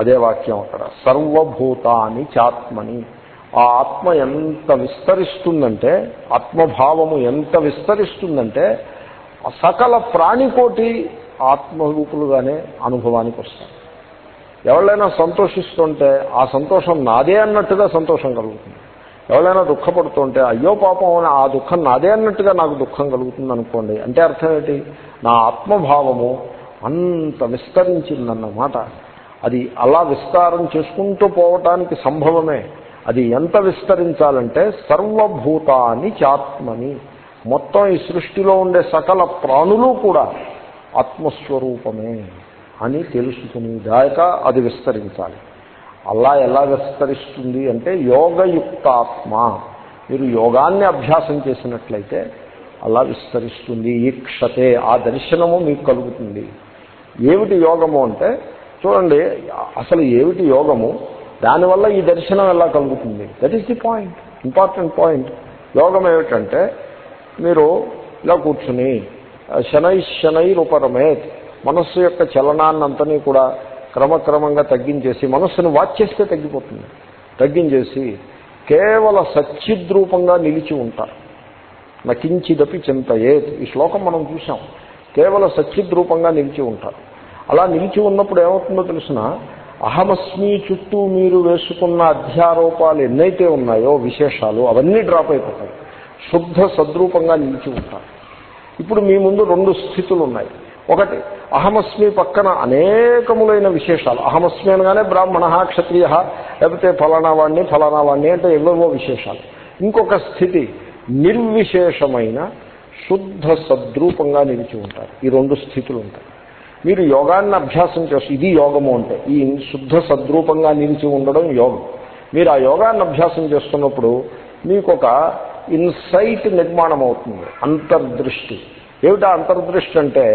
అదే వాక్యం అక్కడ. సర్వభూతాన్ని చాత్మని. ఆ ఆత్మ ఎంత విస్తరిస్తుందంటే ఆత్మభావము ఎంత విస్తరిస్తుందంటే సకల ప్రాణికోటి ఆత్మరూపులుగానే అనుభవానికి వస్తాయి. ఎవరైనా సంతోషిస్తుంటే ఆ సంతోషం నాదే అన్నట్టుగా సంతోషం కలుగుతుంది. ఎవరైనా దుఃఖపడుతుంటే అయ్యో పాపం అని ఆ దుఃఖం నాదే అన్నట్టుగా నాకు దుఃఖం కలుగుతుంది అనుకోండి అంటే అర్థం ఏంటి? నా ఆత్మభావము అంత విస్తరించిందన్నమాట. అది అలా విస్తారం చేసుకుంటూ పోవటానికి సంభవమే. అది ఎంత విస్తరించాలంటే సర్వభూతాన్ని చాత్మని. మొత్తం ఈ సృష్టిలో ఉండే సకల ప్రాణులు కూడా ఆత్మస్వరూపమే అని తెలుసుకుని దాకా అది విస్తరించాలి. అలా ఎలా విస్తరిస్తుంది అంటే యోగయుక్తాత్మ. మీరు యోగాన్ని అభ్యాసం చేసినట్లయితే అలా విస్తరిస్తుంది. ఈక్షతే ఆ దర్శనము మీకు కలుగుతుంది. ఏమిటి యోగము అంటే చూడండి అసలు ఏమిటి యోగము? దానివల్ల ఈ దర్శనం ఎలా కలుగుతుంది? That is the point important point యోగం ఏమిటంటే మీరు ఇలా కూర్చుని శనై శనై రూపరమేత్ మనస్సు యొక్క చలనాన్నంతని కూడా క్రమక్రమంగా తగ్గించేసి మనస్సును వాచ్ చేస్తే తగ్గిపోతుంది. తగ్గించేసి కేవల సచ్చిద్రూపంగా నిలిచి ఉంటారు. నకించిదపి చింతయేత్. ఈ శ్లోకం మనం చూసాం కేవల సచ్చిద్రూపంగా నిలిచి ఉంటారు. అలా నిలిచి ఉన్నప్పుడు ఏమవుతుందో తెలిసిన? అహమస్మి చుట్టూ మీరు వేసుకున్న అధ్యారోపాలు ఎన్నైతే ఉన్నాయో విశేషాలు అవన్నీ డ్రాప్ అయిపోతాయి. శుద్ధ సద్రూపంగా నిలిచి ఉంటారు. ఇప్పుడు మీ ముందు రెండు స్థితులు ఉన్నాయి. ఒకటి అహమస్మి పక్కన అనేకములైన విశేషాలు. అహమస్మి అనగానే బ్రాహ్మణ క్షత్రియ లేకపోతే ఫలానా వాణ్ణి ఫలానా వాణ్ణి అంటే ఎవేవో విశేషాలు. ఇంకొక స్థితి నిర్విశేషమైన శుద్ధ సద్రూపంగా నిలిచి ఉంటారు. ఈ రెండు స్థితులు ఉంటాయి. మీరు యోగాన్ని అభ్యాసం చేస్తూ ఇది యోగము అంటే ఈ శుద్ధ సద్రూపంగా నిలిచి ఉండడం యోగం. మీరు ఆ యోగాన్ని అభ్యాసం చేస్తున్నప్పుడు మీకు ఒక ఇన్సైట్ నిర్మాణం అవుతుంది అంతర్దృష్టి. ఏమిటా అంతర్దృష్టి అంటే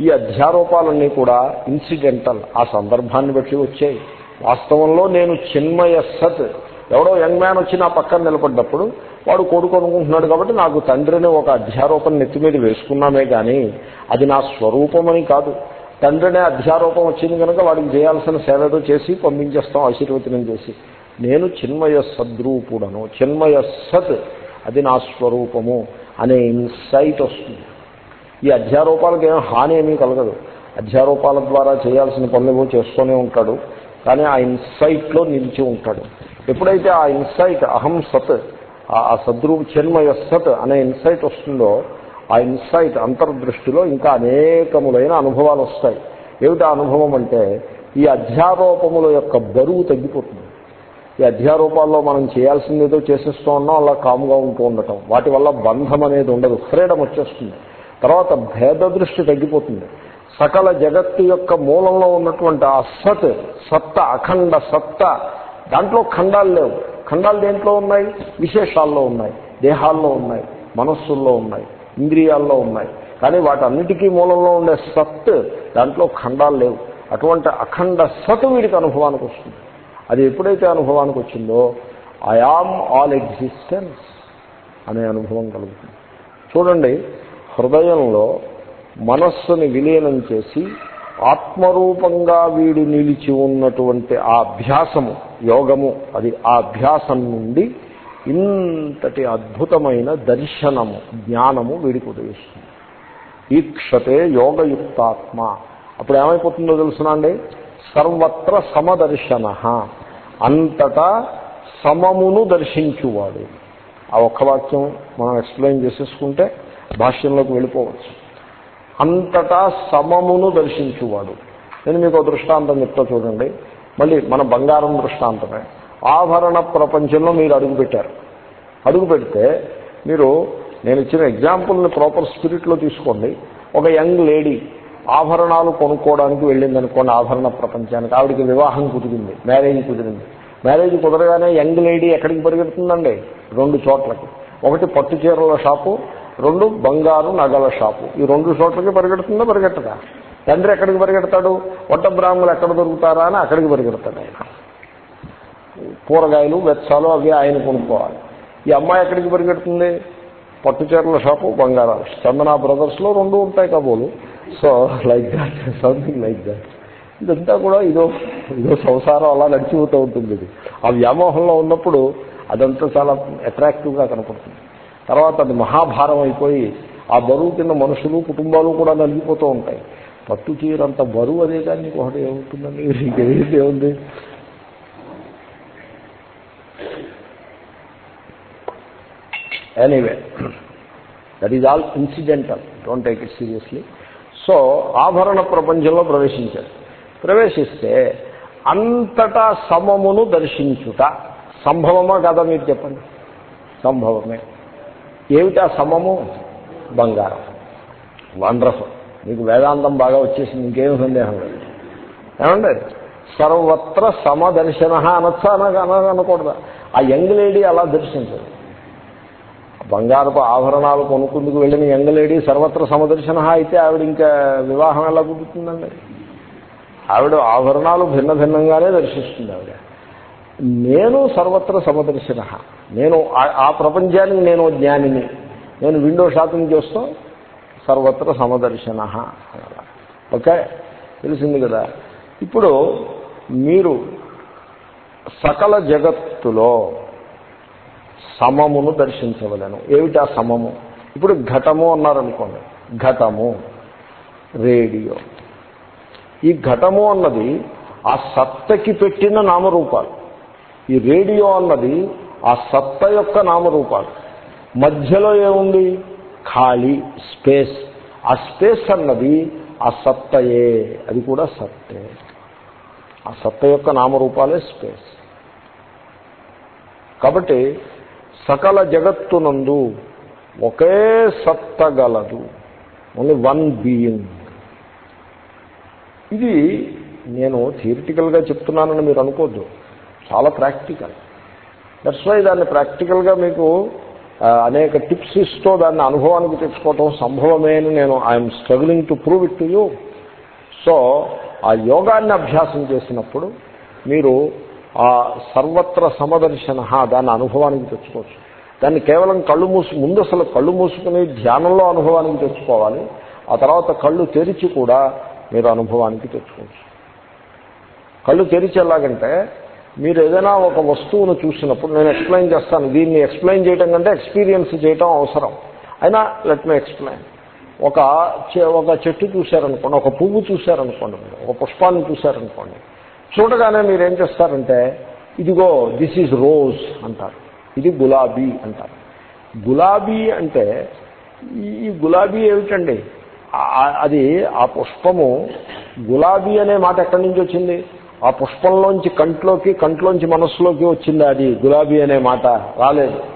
ఈ అధ్యారోపాలన్నీ కూడా ఇన్సిడెంటల్ ఆ సందర్భాన్ని బట్టి వచ్చాయి. వాస్తవంలో నేను చిన్మయ సత్ ఎవడో యంగ్ మ్యాన్ వచ్చి నా పక్కన నిలబడ్డప్పుడు వాడు కొడుకు అనుకుంటున్నాడు కాబట్టి నాకు తండ్రిని ఒక అధ్యారోపణ నెత్తి మీద వేసుకున్నామే కానీ అది నా స్వరూపమని కాదు. తండ్రినే అధ్యారూపం వచ్చింది కనుక వాడికి చేయాల్సిన సేవతో చేసి పంపించేస్తాం ఆశీర్వచనం చేసి. నేను చిన్మయ సద్రూపుడను చిన్మయ సత్ అది నా స్వరూపము అనే ఇన్సైట్ వస్తుంది. ఈ అధ్యారూపాలకు ఏం హాని ఏమీ కలగదు. అధ్యారూపాల ద్వారా చేయాల్సిన పనులు చేస్తూనే ఉంటాడు కానీ ఆ ఇన్సైట్లో నిలిచి ఉంటాడు. ఎప్పుడైతే ఆ ఇన్సైట్ అహం సత్ ఆ సద్రూ చిన్మయ సత్ అనే ఇన్సైట్ వస్తుందో ఆ ఇన్సైట్ అంతర్దృష్టిలో ఇంకా అనేకములైన అనుభవాలు వస్తాయి ఏమిటి అనుభవం అంటే ఈ అధ్యారోపముల యొక్క బరువు తగ్గిపోతుంది. ఈ అధ్యారూపాల్లో మనం చేయాల్సింది ఏదో చేసేస్తూ ఉన్నాం అలా కామ్గా ఉంటూ ఉండటం. వాటి వల్ల బంధం అనేది ఉండదు ఫ్రీడమ్ వచ్చేస్తుంది. తర్వాత భేద దృష్టి తగ్గిపోతుంది. సకల జగత్తు యొక్క మూలంలో ఉన్నటువంటి ఆ సత్ సత్త అఖండ సత్త దాంట్లో ఖండాలు లేవు. ఖండాలు దేంట్లో ఉన్నాయి? విశేషాల్లో ఉన్నాయి. దేహాల్లో ఉన్నాయి. మనస్సుల్లో ఉన్నాయి. ఇంద్రియాల్లో ఉన్నాయి. కానీ వాటన్నిటికీ మూలంలో ఉండే సత్ దాంట్లో ఖండాలు లేవు. అటువంటి అఖండ సత్ వీడికి అనుభవానికి వస్తుంది. అది ఎప్పుడైతే అనుభవానికి వచ్చిందో ఐఆమ్ ఆల్ ఎగ్జిస్టెన్స్ అనే అనుభవం కలుగుతుంది. చూడండి హృదయంలో మనస్సుని విలీనం చేసి ఆత్మరూపంగా వీడు నిలిచి ఉన్నటువంటి ఆ అభ్యాసము యోగము అది ఆ అభ్యాసం నుండి ఇంతటి అద్భుతమైన దర్శనము జ్ఞానము వీడికి ఉదయిస్తుంది. ఈక్షతే యోగయుక్తాత్మ. అప్పుడు ఏమైపోతుందో తెలుసునండి సర్వత్ర సమదర్శన. అంతటా సమమును దర్శించువాడు. ఆ ఒక్క వాక్యం మనం ఎక్స్ప్లెయిన్ చేసేసుకుంటే భాష్యంలోకి వెళ్ళిపోవచ్చు. అంతటా సమమును దర్శించువాడు. నేను మీకు దృష్టాంతం చెప్తా చూడండి. మళ్ళీ మన బంగారం దృష్టాంతమే. ఆభరణ ప్రపంచంలో మీరు అడుగు పెట్టారు. అడుగు పెడితే మీరు నేను ఇచ్చిన ఎగ్జాంపుల్ని ప్రాపర్ స్పిరిట్లో తీసుకోండి. ఒక యంగ్ లేడీ ఆభరణాలు కొనుక్కోవడానికి వెళ్ళింది అనుకోండి ఆభరణ ప్రపంచానికి. ఆవిడకి వివాహం కుదిరింది మ్యారేజ్ కుదిరింది. మ్యారేజ్ కుదరగానే యంగ్ లేడీ ఎక్కడికి పరిగెడుతుందండి? రెండు చోట్లకి. ఒకటి పట్టు చీరల షాపు రెండు బంగారు నగల షాపు. ఈ రెండు చోట్లకి పరిగెడుతుందా పరిగెట్టదా? తండ్రి ఎక్కడికి పరిగెడతాడు? వడ్డ బ్రాహ్మణులు ఎక్కడ దొరుకుతారా అని అక్కడికి పరిగెడతాడు ఆయన. కూరగాయలు వెచ్చాలు అవి ఆయన కొనుక్కోవాలి. ఈ అమ్మాయి ఎక్కడికి పరిగెడుతుంది? పట్టు చీరల షాపు బంగారాలు చందన బ్రదర్స్లో రెండు ఉంటాయి కాబోలు. So like that something like that ఇదంతా కూడా ఇదో ఇదో సంసారం అలా నడిచిపోతూ ఉంటుంది ఇది. ఆ వ్యామోహంలో ఉన్నప్పుడు అదంతా చాలా అట్రాక్టివ్గా కనపడుతుంది. తర్వాత అది మహాభారం అయిపోయి ఆ బరువు కింద మనుషులు కుటుంబాలు కూడా నలిగిపోతూ ఉంటాయి. పట్టు చీరంత బరువు అదే కానీ ఒకటి ఏముంటుందండి? ఇంకేది ఏముంది? Anyway that is all incidental don't take it seriously so ఆభరణ ప్రపంచంలో ప్రవేశించారు. ప్రవేశిస్తే అంతటా సమమును దర్శించుట సంభవమా కదా మీరు చెప్పండి? సంభవమే. ఏమిటా సమము? బంగారం. వండర్ఫుల్ మీకు వేదాంతం బాగా వచ్చేసింది ఇంకేం సందేహం లేదు. ఏమండి? సర్వత్ర సమదర్శన అనొచ్చా అనగా అనకూడదా? ఆ యంగ్ లేడీ అలా దర్శించదు. బంగారపు ఆభరణాలు కొనుక్కుందుకు వెళ్ళిన యంగ్ లేడీ సర్వత్ర సమదర్శన అయితే ఆవిడ ఇంకా వివాహం ఎలా కుదురుతుందండి? ఆవిడ ఆభరణాలు భిన్న భిన్నంగానే దర్శిస్తుంది ఆవిడ. నేను సర్వత్ర సమదర్శన. నేను ఆ ప్రపంచానికి నేను జ్ఞానిని. నేను విండో షాపింగ్ చేస్తూ సర్వత్ర సమదర్శన. ఓకే? తెలిసింది కదా? ఇప్పుడు మీరు సకల జగత్తులో సమమును దర్శించవలను. ఏమిటా సమము? ఇప్పుడు ఘటము అన్నారనుకోండి. ఘటము రేడియో. ఈ ఘటము అన్నది ఆ సత్తకి పెట్టిన నామరూపాలు. ఈ రేడియో అన్నది ఆ సత్త యొక్క నామరూపాలు. మధ్యలో ఏముంది? ఖాళీ స్పేస్. ఆ స్పేస్ అన్నది ఆ సత్తయే. అది కూడా సత్తే. ఆ సత్త యొక్క నామరూపాలే స్పేస్. కాబట్టి సకల జగత్తునందు ఒకే సత్త గలదు. ఓన్లీ వన్ బీయింగ్ ఇది నేను థియరిటికల్గా చెప్తున్నానని మీరు అనుకోద్దు. చాలా ప్రాక్టికల్ దట్స్ వై దాన్ని ప్రాక్టికల్గా మీకు అనేక టిప్స్ ఇస్తూ దాన్ని అనుభవానికి తెచ్చుకోవటం సంభవమే అని నేను I'm struggling to prove it to you so ఆ యోగాన్ని అభ్యాసం చేసినప్పుడు మీరు ఆ సర్వత్ర సమదర్శన దాన్ని అనుభవానికి తెచ్చుకోవచ్చు. దాన్ని కేవలం కళ్ళు మూసు ముందు అసలు కళ్ళు మూసుకుని ధ్యానంలో అనుభవానికి తెచ్చుకోవాలి. ఆ తర్వాత కళ్ళు తెరిచి కూడా మీరు అనుభవానికి తెచ్చుకోవచ్చు. కళ్ళు తెరిచి ఎలాగంటే మీరు ఏదైనా ఒక వస్తువును చూసినప్పుడు నేను ఎక్స్ప్లెయిన్ చేస్తాను దీన్ని ఎక్స్ప్లెయిన్ చేయడం కంటే ఎక్స్పీరియన్స్ చేయటం అవసరం. అయినా లెట్ మీ ఎక్స్ప్లెయిన్. ఒక ఒక చెట్టు చూశారనుకోండి ఒక పువ్వు చూశారనుకోండి ఒక పుష్పాన్ని చూశారనుకోండి చూడగానే మీరు ఏం చేస్తారంటే ఇదిగో దిస్ ఈజ్ రోజ్ అంటారు. ఇది గులాబీ అంటారు. గులాబీ అంటే ఈ గులాబీ ఏమిటండి? అది ఆ పుష్పము గులాబీ అనే మాట ఎక్కడి నుంచి వచ్చింది? ఆ పుష్పంలోంచి కంట్లోకి కంట్లోంచి మనస్సులోకి వచ్చింది అది గులాబీ అనే మాట. రాలేదు.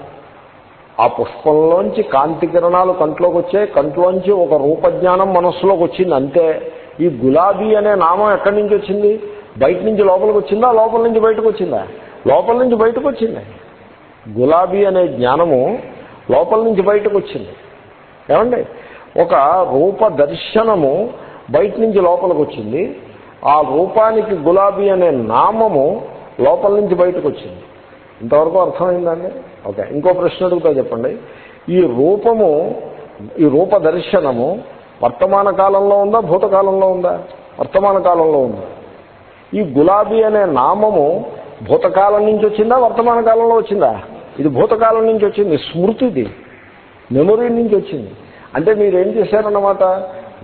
ఆ పుష్పంలోంచి కాంతి కిరణాలు కంట్లోకి వచ్చాయి. కంట్లోంచి ఒక రూపజ్ఞానం మనస్సులోకి వచ్చింది. అంతే. ఈ గులాబీ అనే నామం ఎక్కడి నుంచి వచ్చింది? బయట నుంచి లోపలికి వచ్చిందా? లోపల నుంచి బయటకు వచ్చిందా? లోపల నుంచి బయటకు వచ్చింది. గులాబీ అనే జ్ఞానము లోపల నుంచి బయటకు వచ్చింది. ఏమండి? ఒక రూప దర్శనము బయట నుంచి లోపలికి వచ్చింది. ఆ రూపానికి గులాబీ అనే నామము లోపల నుంచి బయటకు వచ్చింది. ఇంతవరకు అర్థమైందండి? ఓకే ఇంకో ప్రశ్న అడుగుతా చెప్పండి. ఈ రూపము ఈ రూప దర్శనము వర్తమాన కాలంలో ఉందా భూతకాలంలో ఉందా? వర్తమాన కాలంలో ఉందా? ఈ గులాబీ అనే నామము భూతకాలం నుంచి వచ్చిందా వర్తమాన కాలంలో వచ్చిందా? ఇది భూతకాలం నుంచి వచ్చింది స్మృతిది మెమొరీ నుంచి వచ్చింది. అంటే మీరు ఏం చేశారన్నమాట?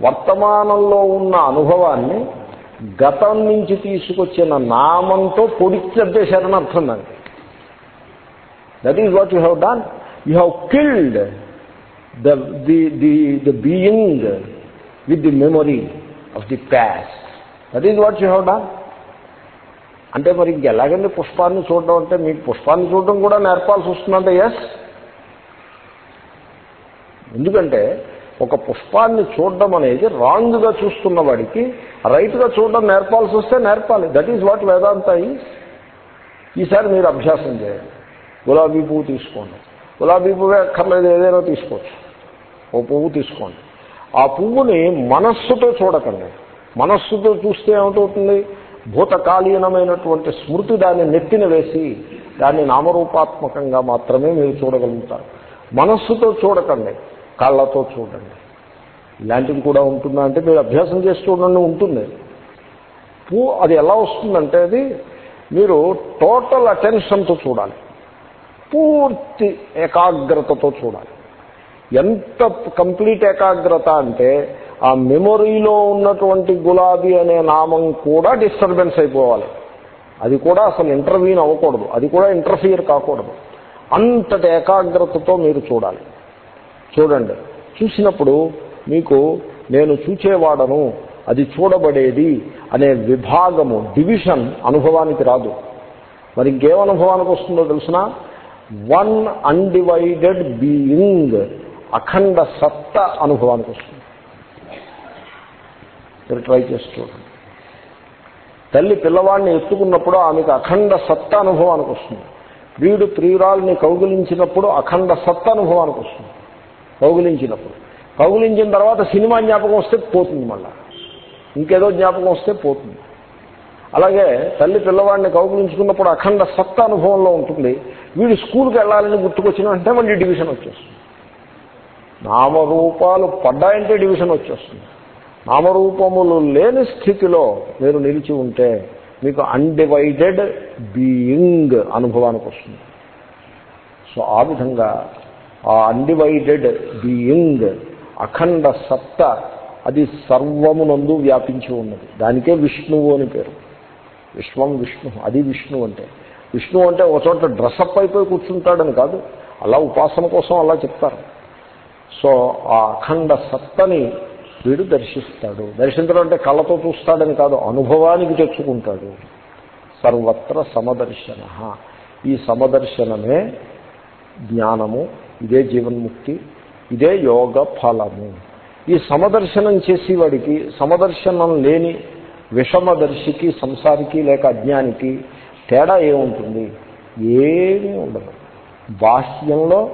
వర్తమానంలో ఉన్న అనుభవాన్ని గతం నుంచి తీసుకొచ్చిన నామంతో పొడిచెద్దేశారని అర్థం దాన్ని that is what you have done you have killed the the the the being with the memory of the past that is what you have done అంటే మరి ఇంకెలాగండి పుష్పాన్ని చూడడం అంటే మీకు పుష్పాన్ని చూడడం కూడా నేర్పాల్సి వస్తుందంటే ఎస్ ఎందుకంటే ఒక పుష్పాన్ని చూడడం అనేది రాంగ్గా చూస్తున్న వాడికి రైట్గా చూడడం నేర్పాల్సి వస్తే నేర్పాలి. దట్ ఈజ్ వాట్ వేదాంత ఈసారి మీరు అభ్యాసం చేయండి. గులాబీ పువ్వు తీసుకోండి. గులాబీ పువ్వే అక్కర్లేదు ఏదైనా తీసుకోవచ్చు. ఓ పువ్వు తీసుకోండి. ఆ పువ్వుని మనస్సుతో చూడకండి. మనస్సుతో చూస్తే ఏమిటవుతుంది భూతకాలీనమైనటువంటి స్మృతి దాన్ని నెత్తిన వేసి దాన్ని నామరూపాత్మకంగా మాత్రమే మీరు చూడగలుగుతారు. మనస్సుతో చూడకండి కళ్ళతో చూడండి. ఇలాంటివి కూడా ఉంటుందా అంటే మీరు అభ్యాసం చేసి చూడండి ఉంటుంది. పూ అది ఎలా వస్తుందంటే అది మీరు టోటల్ అటెన్షన్తో చూడాలి. పూర్తి ఏకాగ్రతతో చూడాలి. ఎంత కంప్లీట్ ఏకాగ్రత అంటే ఆ మెమొరీలో ఉన్నటువంటి గులాబీ అనే నామం కూడా డిస్టర్బెన్స్ అయిపోవాలి. అది కూడా అసలు ఇంటర్వ్యూన్ అవ్వకూడదు. అది కూడా ఇంటర్ఫియర్ కాకూడదు. అంతటి ఏకాగ్రతతో మీరు చూడాలి. చూడండి. చూసినప్పుడు మీకు నేను చూచేవాడను అది చూడబడేది అనే విభాగము డివిజన్ అనుభవానికి రాదు. మరి ఇంకేం అనుభవానికి వస్తుందో తెలిసినా? వన్ అన్డివైడెడ్ బీయింగ్ అఖండ సత్త అనుభవానికి వస్తుంది. మీరు ట్రై చేసి చూడండి. తల్లి పిల్లవాడిని ఎత్తుకున్నప్పుడు ఆమెకు అఖండ సత్త అనుభవానికి వస్తుంది. వీడు ప్రియురాల్ని కౌగులించినప్పుడు అఖండ సత్త అనుభవానికి వస్తుంది. కౌగులించినప్పుడు. కౌగులించిన తర్వాత సినిమా జ్ఞాపకం వస్తే పోతుంది మళ్ళా. ఇంకేదో జ్ఞాపకం వస్తే పోతుంది. అలాగే తల్లి పిల్లవాడిని కౌగులించుకున్నప్పుడు అఖండ సత్త అనుభవంలో ఉంటుంది. వీడు స్కూల్కి వెళ్ళాలని గుర్తుకొచ్చిన అంటే మళ్ళీ డివిజన్ వచ్చేస్తుంది. నామరూపాలు పడ్డాయంటే డివిజన్ వచ్చేస్తుంది. నామరూపములు లేని స్థితిలో మీరు నిలిచి ఉంటే మీకు అన్డివైడెడ్ బీయింగ్ అనుభవానికి వస్తుంది. సో ఆ విధంగా ఆ అన్డివైడెడ్ బీయింగ్ అఖండ సత్త అది సర్వమునందు వ్యాపించి ఉన్నది. దానికే విష్ణువు అని పేరు. విశ్వం విష్ణు అది విష్ణు అంటే. విష్ణు అంటే ఒక చోట డ్రెస్అప్ అయిపోయి కూర్చుంటాడని కాదు అలా ఉపాసన కోసం అలా చెప్తారు. సో ఆ అఖండ సత్తని వీడు దర్శిస్తాడు. దర్శించడం అంటే కళ్ళతో చూస్తాడని కాదు అనుభవానికి తెచ్చుకుంటాడు. సర్వత్ర సమదర్శన. ఈ సమదర్శనమే జ్ఞానము ఇదే జీవన్ముక్తి ఇదే యోగ ఫలము. ఈ సమదర్శనం చేసేవాడికి సమదర్శనం లేని విషమదర్శికి సంసారికి లేక అజ్ఞానికి తేడా ఏముంటుంది? ఏమీ ఉండదు. బాహ్యంలో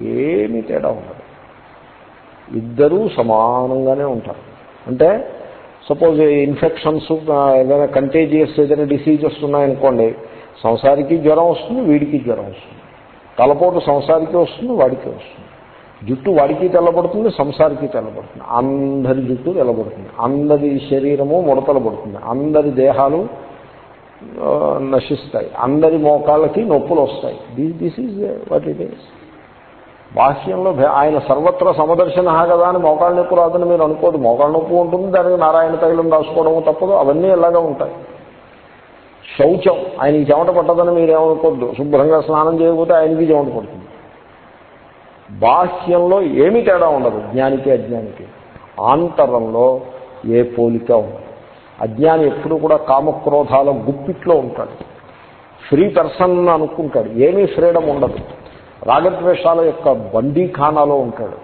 ఏమీ తేడా ఉండదు. ఇద్దరూ సమానంగానే ఉంటారు. అంటే సపోజ్ ఇన్ఫెక్షన్స్ ఏదైనా కంటేజియస్ ఏదైనా డిసీజెస్ ఉన్నాయనుకోండి సంసారికి జ్వరం వస్తుంది వీడికి జ్వరం వస్తుంది. తలపోటు సంసారికి వస్తుంది వాడికి వస్తుంది. జుట్టు వాడికి తెల్లబడుతుంది సంసారికి తెల్లబడుతుంది. అందరి జుట్టు తెల్లబడుతుంది. అందరి శరీరము ముడతలు పడుతుంది. అందరి దేహాలు నశిస్తాయి. అందరి మోకాళ్ళకి నొప్పులు వస్తాయి. This this is what it is బాహ్యంలో ఆయన సర్వత్ర సమదర్శన కదా అని మోకాళ్ళ నొప్పి రాదని మీరు అనుకోదు. మోకాళ్ళ నొప్పి ఉంటుంది దానికి నారాయణ తైలం రాసుకోవడం తప్పదు. అవన్నీ ఎలాగా ఉంటాయి. శౌచం ఆయనకి చెమట పట్టదని మీరేమనుకోద్దు శుభ్రంగా స్నానం చేయకపోతే ఆయనకి చెమట పడుతుంది. బాహ్యంలో ఏమి తేడా ఉండదు. జ్ఞానికి అజ్ఞానికి. ఆంతరంలో ఏ పోలిక ఉండదు. అజ్ఞాని ఎప్పుడు కూడా కామక్రోధాల గుప్పిట్లో ఉంటాడు. ఫ్రీ పర్సన్ అనుకుంటాడు. ఏమీ ఫ్రీడమ్ ఉండదు. రాగద్వేషాల యొక్క బందీఖానాలో ఉంటాడు.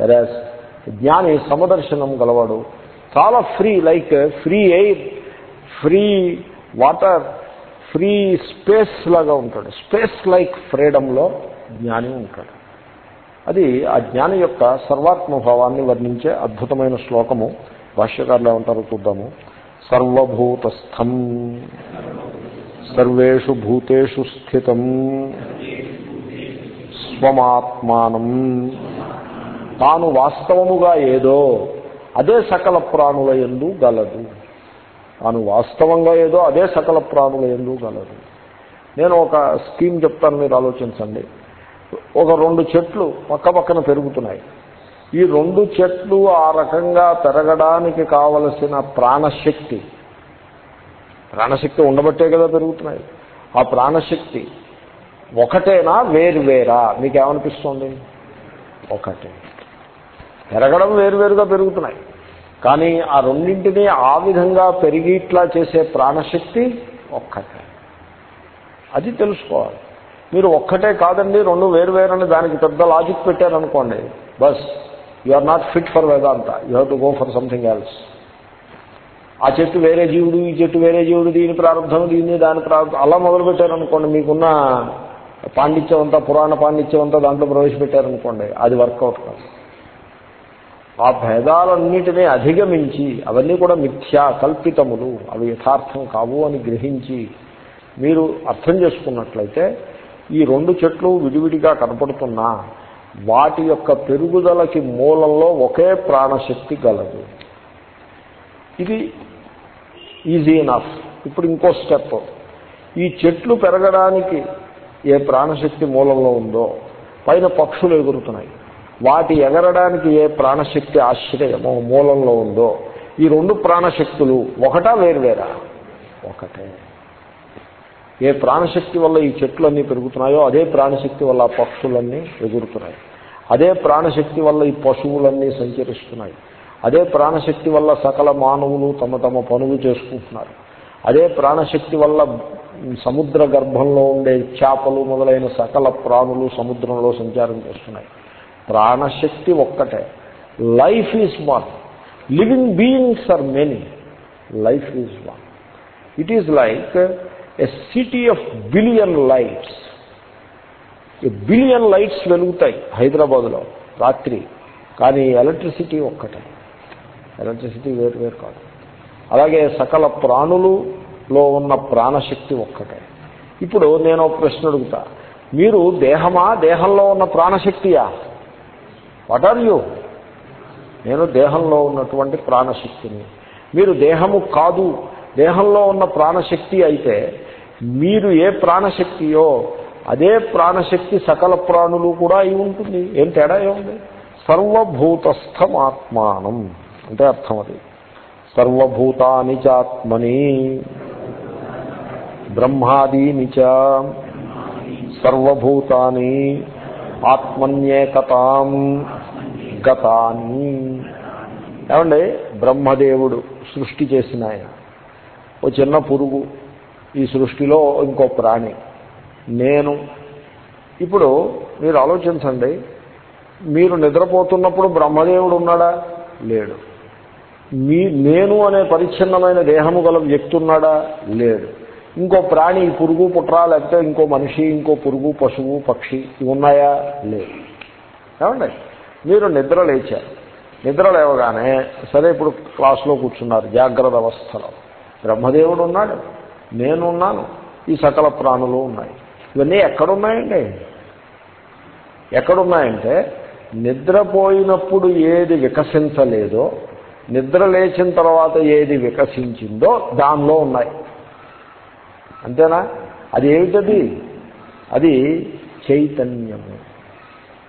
వెరాజ్ జ్ఞాని సమదర్శనం గలవాడు చాలా free like free air free water free space లాగా ఉంటాడు. స్పేస్ లైక్ ఫ్రీడంలో జ్ఞాని ఉంటాడు. అది ఆ జ్ఞాని యొక్క సర్వాత్మభావాన్ని వర్ణించే అద్భుతమైన శ్లోకము. భాష్యకారులు ఏమంటారో చూద్దాము. సర్వభూతస్థం సర్వేషు భూతేషు స్థితం స్వమాత్మానం. తాను వాస్తవముగా ఏదో అదే సకల ప్రాణుల ఎందు గలదు. తాను వాస్తవంగా ఏదో అదే సకల ప్రాణుల ఎందు గలదు. నేను ఒక స్కీమ్ చెప్తాను మీరు ఆలోచించండి. ఒక రెండు చెట్లు పక్క పక్కన పెరుగుతున్నాయి. ఈ రెండు చెట్లు ఆ రకంగా పెరగడానికి కావలసిన ప్రాణశక్తి ప్రాణశక్తి ఉండబట్టే కదా పెరుగుతున్నాయి. ఆ ప్రాణశక్తి ఒకటేనా వేరువేరా? మీకేమనిపిస్తుంది? ఒకటే. పెరగడం వేరువేరుగా పెరుగుతున్నాయి. కానీ ఆ రెండింటినీ ఆ విధంగా పెరిగిట్లా చేసే ప్రాణశక్తి ఒక్కటే. అది తెలుసుకోవాలి. మీరు ఒక్కటే కాదండి రెండు వేరు వేరని దానికి పెద్ద లాజిక్ పెట్టారనుకోండి bus you are not fit for Vedanta you have to go for something else ఆ చెట్టు వేరే జీవుడు ఈ చెట్టు వేరే జీవుడు దీని ప్రారంభం దీన్ని దాని ప్రారంభం అలా మొదలుపెట్టారనుకోండి మీకున్న పాండిత్యం అంతా పురాణ పాండిత్యం అంతా దాంట్లో ప్రవేశపెట్టారనుకోండి అది వర్కౌట్ కాదు. ఆ భేదాలన్నిటినీ అధిగమించి అవన్నీ కూడా మిథ్యా కల్పితములు అవి యథార్థం కావు అని గ్రహించి మీరు అర్థం చేసుకున్నట్లయితే ఈ రెండు చెట్లు విడివిడిగా కనపడుతున్నా వాటి యొక్క పెరుగుదలకి మూలంలో ఒకే ప్రాణశక్తి గలదు. ఇది ఈజీ ఎనఫ్. ఇప్పుడు ఇంకో స్టెప్. ఈ చెట్లు పెరగడానికి ఏ ప్రాణశక్తి మూలంలో ఉందో పైన పక్షులు ఎగురుతున్నాయి. వాటి ఎగరడానికి ఏ ప్రాణశక్తి ఆశ్రయమో మూలంలో ఉందో ఈ రెండు ప్రాణశక్తులు ఒకటా వేరువేరా? ఒకటే. ఏ ప్రాణశక్తి వల్ల ఈ చెట్లన్నీ పెరుగుతున్నాయో అదే ప్రాణశక్తి వల్ల ఆ పక్షులన్నీ ఎగురుతున్నాయి. అదే ప్రాణశక్తి వల్ల ఈ పశువులన్నీ సంచరిస్తున్నాయి. అదే ప్రాణశక్తి వల్ల సకల మానవులు తమ తమ పనులు చేసుకుంటున్నారు. అదే ప్రాణశక్తి వల్ల సముద్ర గర్భంలో ఉండే చేపలు మొదలైన సకల ప్రాణులు సముద్రంలో సంచారం చేస్తున్నాయి. ప్రాణశక్తి ఒక్కటే. Life is one living beings are many life is one it is like a city of billion lights billion lights వెలుగుతాయి హైదరాబాద్లో రాత్రి. కానీ ఎలక్ట్రిసిటీ ఒక్కటే. ఎలక్ట్రిసిటీ వేరు వేరు కాదు. అలాగే సకల ప్రాణులులో ఉన్న ప్రాణశక్తి ఒక్కటే. ఇప్పుడు నేను ఒక ప్రశ్న అడుగుతా. మీరు దేహమా? దేహంలో ఉన్న ప్రాణశక్తియా? వాట్ ఆర్ యూ నేను దేహంలో ఉన్నటువంటి ప్రాణశక్తిని. మీరు దేహము కాదు. దేహంలో ఉన్న ప్రాణశక్తి అయితే మీరు ఏ ప్రాణశక్తియో అదే ప్రాణశక్తి సకల ప్రాణులు కూడా అయి ఉంటుంది. ఏం తేడా ఏముంది? సర్వభూతస్థమాత్మానం. అంటే అర్థం అది. సర్వభూతాని చాత్మని బ్రహ్మాదీని చ సర్వభూతాని ఆత్మన్యేకతాం గతాన్ని ఏమండి? బ్రహ్మదేవుడు సృష్టి చేసిన ఆయన. ఓ చిన్న పురుగు. ఈ సృష్టిలో ఇంకో ప్రాణి. నేను. ఇప్పుడు మీరు ఆలోచించండి. మీరు నిద్రపోతున్నప్పుడు బ్రహ్మదేవుడు ఉన్నాడా? లేడు. మీ నేను అనే పరిచ్ఛిన్నమైన దేహము గల వ్యక్తి ఉన్నాడా? లేడు. ఇంకో ప్రాణి పురుగు పుట్ర లేకపోతే ఇంకో మనిషి ఇంకో పురుగు పశువు పక్షి ఇవి ఉన్నాయా? లేదు ఏమండి? మీరు నిద్ర లేచారు. నిద్ర లేవగానే సరే ఇప్పుడు క్లాస్లో కూర్చున్నారు. జాగ్రత్త అవస్థలో. బ్రహ్మదేవుడు ఉన్నాడు. నేనున్నాను. ఈ సకల ప్రాణులు ఉన్నాయి. ఇవన్నీ ఎక్కడున్నాయండి? ఎక్కడున్నాయంటే నిద్రపోయినప్పుడు ఏది వికసించలేదో నిద్ర లేచిన తర్వాత ఏది వికసించిందో దానిలో ఉన్నాయి. అంతేనా? అది ఏమిటది? అది చైతన్యము.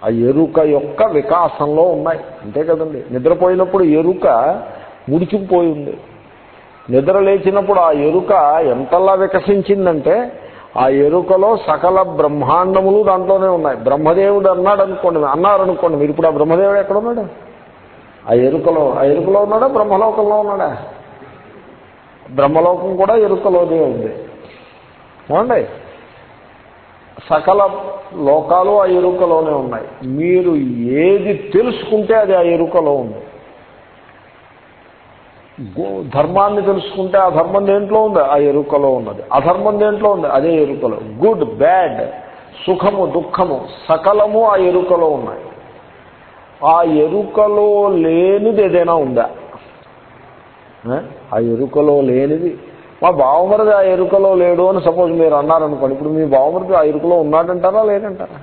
ఆ ఎరుక యొక్క వికాసంలో ఉన్నాయి. అంతే కదండి. నిద్రపోయినప్పుడు ఎరుక ముడిచిపోయి ఉంది. నిద్ర లేచినప్పుడు ఆ ఎరుక ఎంతలా వికసించిందంటే ఆ ఎరుకలో సకల బ్రహ్మాండములు దాంట్లోనే ఉన్నాయి. బ్రహ్మదేవుడు అన్నాడు అనుకోండి అన్నారు అనుకోండి మీరు ఇప్పుడు ఆ బ్రహ్మదేవుడు ఎక్కడ ఉన్నాడు ఆ ఎరుకలో ఆ ఎరుకలో ఉన్నాడా? బ్రహ్మలోకంలో ఉన్నాడా? బ్రహ్మలోకం కూడా ఎరుకలోనే ఉంది. ఏమండి? సకల లోకాలు ఆ ఎరుకలోనే ఉన్నాయి. మీరు ఏది తెలుసుకుంటే అది ఆ ఎరుకలో ఉంది. ధర్మాన్ని తెలుసుకుంటే ఆ ధర్మం దేంట్లో ఉంది? ఆ ఎరుకలో ఉన్నది. అధర్మం దేంట్లో ఉంది? అదే ఎరుకలో. గుడ్ బ్యాడ్ సుఖము దుఃఖము సకలము ఆ ఎరుకలో ఉన్నాయి. ఆ ఎరుకలో లేనిది ఏదైనా ఉందా? ఆ ఎరుకలో లేనిది. మా బావమరిది ఆ ఎరుకలో లేడు అని సపోజ్ మీరు అన్నారనుకోండి. ఇప్పుడు మీ బావమరిది ఆ ఎరుకలో ఉన్నాడంటారా లేదంటారా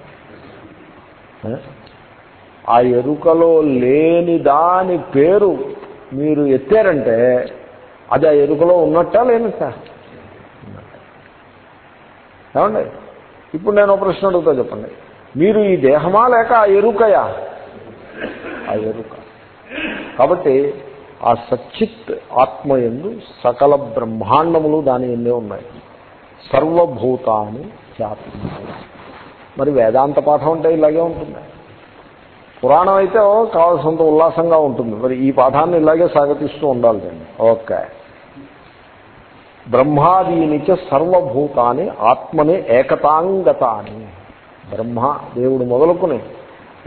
ఆ ఎరుకలో లేని దాని పేరు మీరు ఎత్తారంటే అది ఆ ఎరుకలో ఉన్నట్టా లేనట్ట ఏమండి? ఇప్పుడు నేను ఒక ప్రశ్న అడుగుతా చెప్పండి. మీరు ఈ దేహమా లేక ఆ ఎరుకయా? ఆ ఎరుక. కాబట్టి ఆ సచ్చిత్ ఆత్మ ఎందు సకల బ్రహ్మాండములు దాని ఎందే ఉన్నాయి. సర్వభూతాన్ని చాత్మ మరి వేదాంత పాఠం అంటే ఇలాగే ఉంటుంది. పురాణం అయితే కావాల్సినంత ఉల్లాసంగా ఉంటుంది. మరి ఈ పాఠాన్ని ఇలాగే సాగతిస్తూ ఉండాలి దాన్ని ఓకే. బ్రహ్మాదీనిచ సర్వభూతాన్ని ఆత్మని ఏకతాంగతాన్ని బ్రహ్మ దేవుడు మొదలుకుని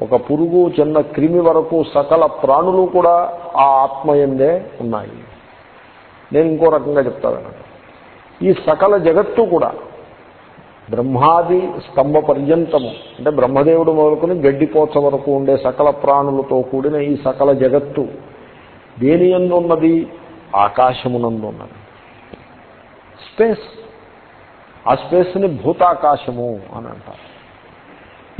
ఒక పురుగు చిన్న క్రిమి వరకు సకల ప్రాణులు కూడా ఆ ఆత్మయందే ఉన్నాయి. నేను ఇంకో రకంగా చెప్తాను. ఈ సకల జగత్తు కూడా బ్రహ్మాది స్తంభ పర్యంతము అంటే బ్రహ్మదేవుడు మొదలుకొని గడ్డిపోచ వరకు ఉండే సకల ప్రాణులతో కూడిన ఈ సకల జగత్తు దేని ఉన్నది ఆకాశమునందున్నది. స్పేస్. ఆ స్పేస్ని భూతాకాశము అని అంటారు.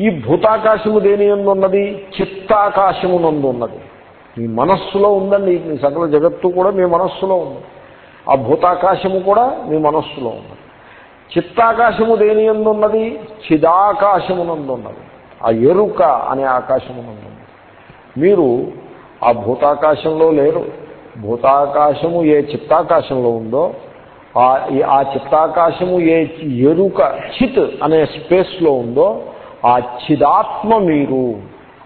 ఈ భూతాకాశము దేని ఉన్నది చిత్తాకాశము నందు ఉన్నది మీ మనస్సులో ఉందండి. మీ సకల జగత్తు కూడా మీ మనస్సులో ఉంది. ఆ భూతాకాశము కూడా మీ మనస్సులో ఉంది. చిత్తాకాశము దేని ఉన్నది చిదాకాశమునందున్నది. ఆ ఎరుక అనే ఆకాశమునందున్నది. మీరు ఆ భూతాకాశంలో లేరు. భూతాకాశము ఏ చిత్తాకాశంలో ఉందో ఆ చిత్తాకాశము ఏ ఎరుక చిత్ అనే స్పేస్లో ఉందో ఆ చిదాత్మ మీరు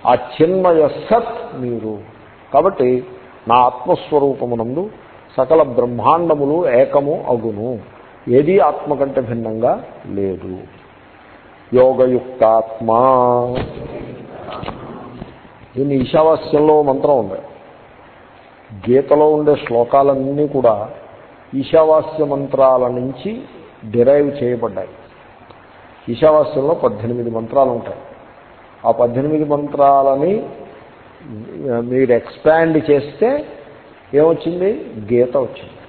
ఆ చిన్మయ సత్ మీరు. కాబట్టి నా ఆత్మస్వరూపమునందు సకల బ్రహ్మాండములు ఏకము అగును. ఏదీ ఆత్మ కంటే భిన్నంగా? లేదు. యోగయుక్తాత్మా. దీన్ని ఈశావాస్యంలో మంత్రం ఉంది. గీతలో ఉండే శ్లోకాలన్నీ కూడా ఈశావాస్య మంత్రాల నుంచి డిరైవ్ చేయబడ్డాయి. ఈశావాస్యంలో పద్దెనిమిది మంత్రాలు ఉంటాయి. ఆ పద్దెనిమిది మంత్రాలని మీరు ఎక్స్పాండ్ చేస్తే ఏమొచ్చింది? గీత వచ్చింది.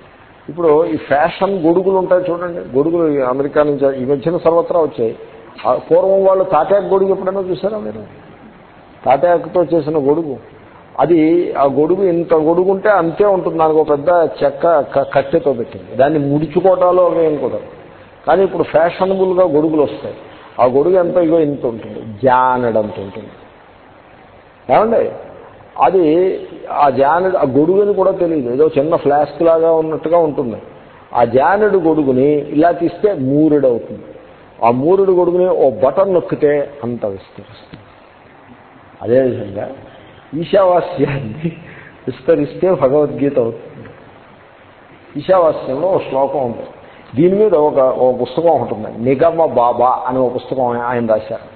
ఇప్పుడు ఈ ఫ్యాషన్ గొడుగులు ఉంటాయి చూడండి. గొడుగులు అమెరికా నుంచి ఈ మధ్యన సర్వత్రా వచ్చాయి. పూర్వం వాళ్ళు తాటాకు గొడుగు ఎప్పుడైనా చూసారా మీరు? తాటాకుతో చేసిన గొడుగు. అది ఆ గొడుగు ఇంత గొడుగు ఉంటే అంతే ఉంటుంది. దానికి ఒక పెద్ద చెక్క కట్టెతో పెట్టింది. దాన్ని ముడుచుకోవటాలు అవి ఏం కుదరదు కానీ ఇప్పుడు ఫ్యాషనబుల్గా గొడుగులు వస్తాయి. ఆ గొడుగు ఎంత ఇగో ఇంత ఉంటుంది. జానడంత ఉంటుంది. ఏమండి? అది ఆ జానుడు ఆ గొడుగుని కూడా తెలియదు. ఏదో చిన్న ఫ్లాస్క్ లాగా ఉన్నట్టుగా ఉంటుంది. ఆ జానుడు గొడుగుని ఇలా తీస్తే మూరుడు అవుతుంది. ఆ మూరుడు గొడుగుని ఓ బటన్ నొక్కితే అంత విస్తరిస్తుంది. అదేవిధంగా ఈశావాస్యాన్ని విస్తరిస్తే భగవద్గీత అవుతుంది. ఈశావాస్యంలో ఒక శ్లోకం ఉంది. దీని మీద ఒక ఒక పుస్తకం ఒకటి ఉంది. నిగమ బాబా అనే ఒక పుస్తకం ఆయన రాశారు.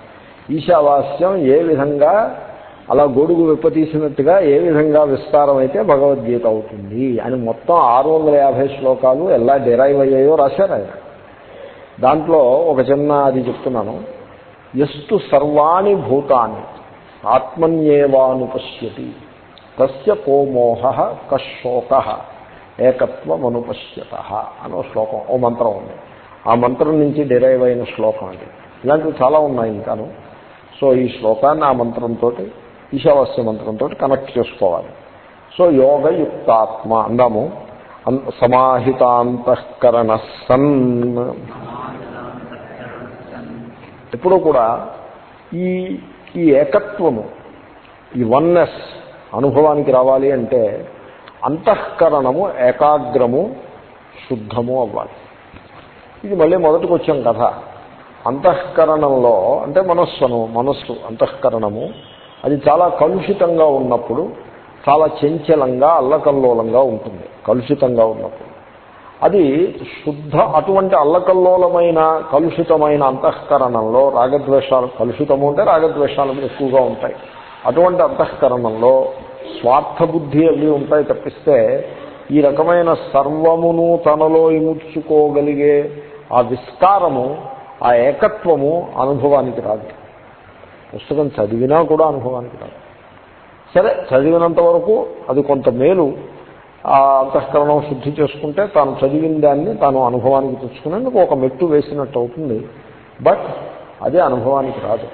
ఈశావాస్యం ఏ విధంగా అలా గొడుగు విప్పతీసినట్టుగా ఏ విధంగా విస్తారం అయితే భగవద్గీత అవుతుంది అని మొత్తం ఆరు వందల యాభై శ్లోకాలు ఎలా డిరైవ్ అయ్యాయో రాశారు ఆయన. దాంట్లో ఒక చిన్న అది చెప్తున్నాను. ఎస్టు సర్వాణి భూతాన్ని ఆత్మన్యేవానుపశ్యతి. తస్య కోమోహ కశోక ఏకత్వమనుపశ్యత అనో శ్లోకం ఓ మంత్రం ఉంది. ఆ మంత్రం నుంచి డిరైవ్ అయిన శ్లోకం అది. ఇలాంటివి చాలా ఉన్నాయి ఇంకాను. సో ఈ శ్లోకాన్ని ఆ మంత్రంతో ఈశావాస్య మంత్రంతో కనెక్ట్ చేసుకోవాలి. సో యోగయుక్తాత్మ అందాము. సమాహితాంతఃకరణ సన్ ఎప్పుడూ కూడా ఈ ఈ ఏకత్వము ఈ వన్నెస్ అనుభవానికి రావాలి అంటే అంతఃకరణము ఏకాగ్రము శుద్ధము అవ్వాలి. ఇది మళ్ళీ మొదటికి వచ్చాం కథ. అంతఃకరణంలో అంటే మనస్సును మనస్సు అంతఃకరణము అది చాలా కలుషితంగా ఉన్నప్పుడు చాలా చంచలంగా అల్లకల్లోలంగా ఉంటుంది. కలుషితంగా ఉన్నప్పుడు. అది శుద్ధ అటువంటి అల్లకల్లోలమైన కలుషితమైన అంతఃకరణంలో రాగద్వేషాలు కలుషితము అంటే రాగద్వేషాలు ఎక్కువగా ఉంటాయి. అటువంటి అంతఃకరణంలో స్వార్థబుద్ధి అవి ఉంటాయి తప్పిస్తే ఈ రకమైన సర్వమును తనలో ఇముడ్చుకోగలిగే ఆ విస్తారము ఆ ఏకత్వము అనుభవానికి రాదు. పుస్తకం చదివినా కూడా అనుభవానికి రాదు. సరే చదివినంత వరకు అది కొంత మేలు. ఆ అంతఃకరణం శుద్ధి చేసుకుంటే తాను చదివిన దాన్ని తాను అనుభవానికి తెచ్చుకునేందుకు ఒక మెట్టు వేసినట్టు అవుతుంది. బట్ అదే అనుభవానికి రాదు.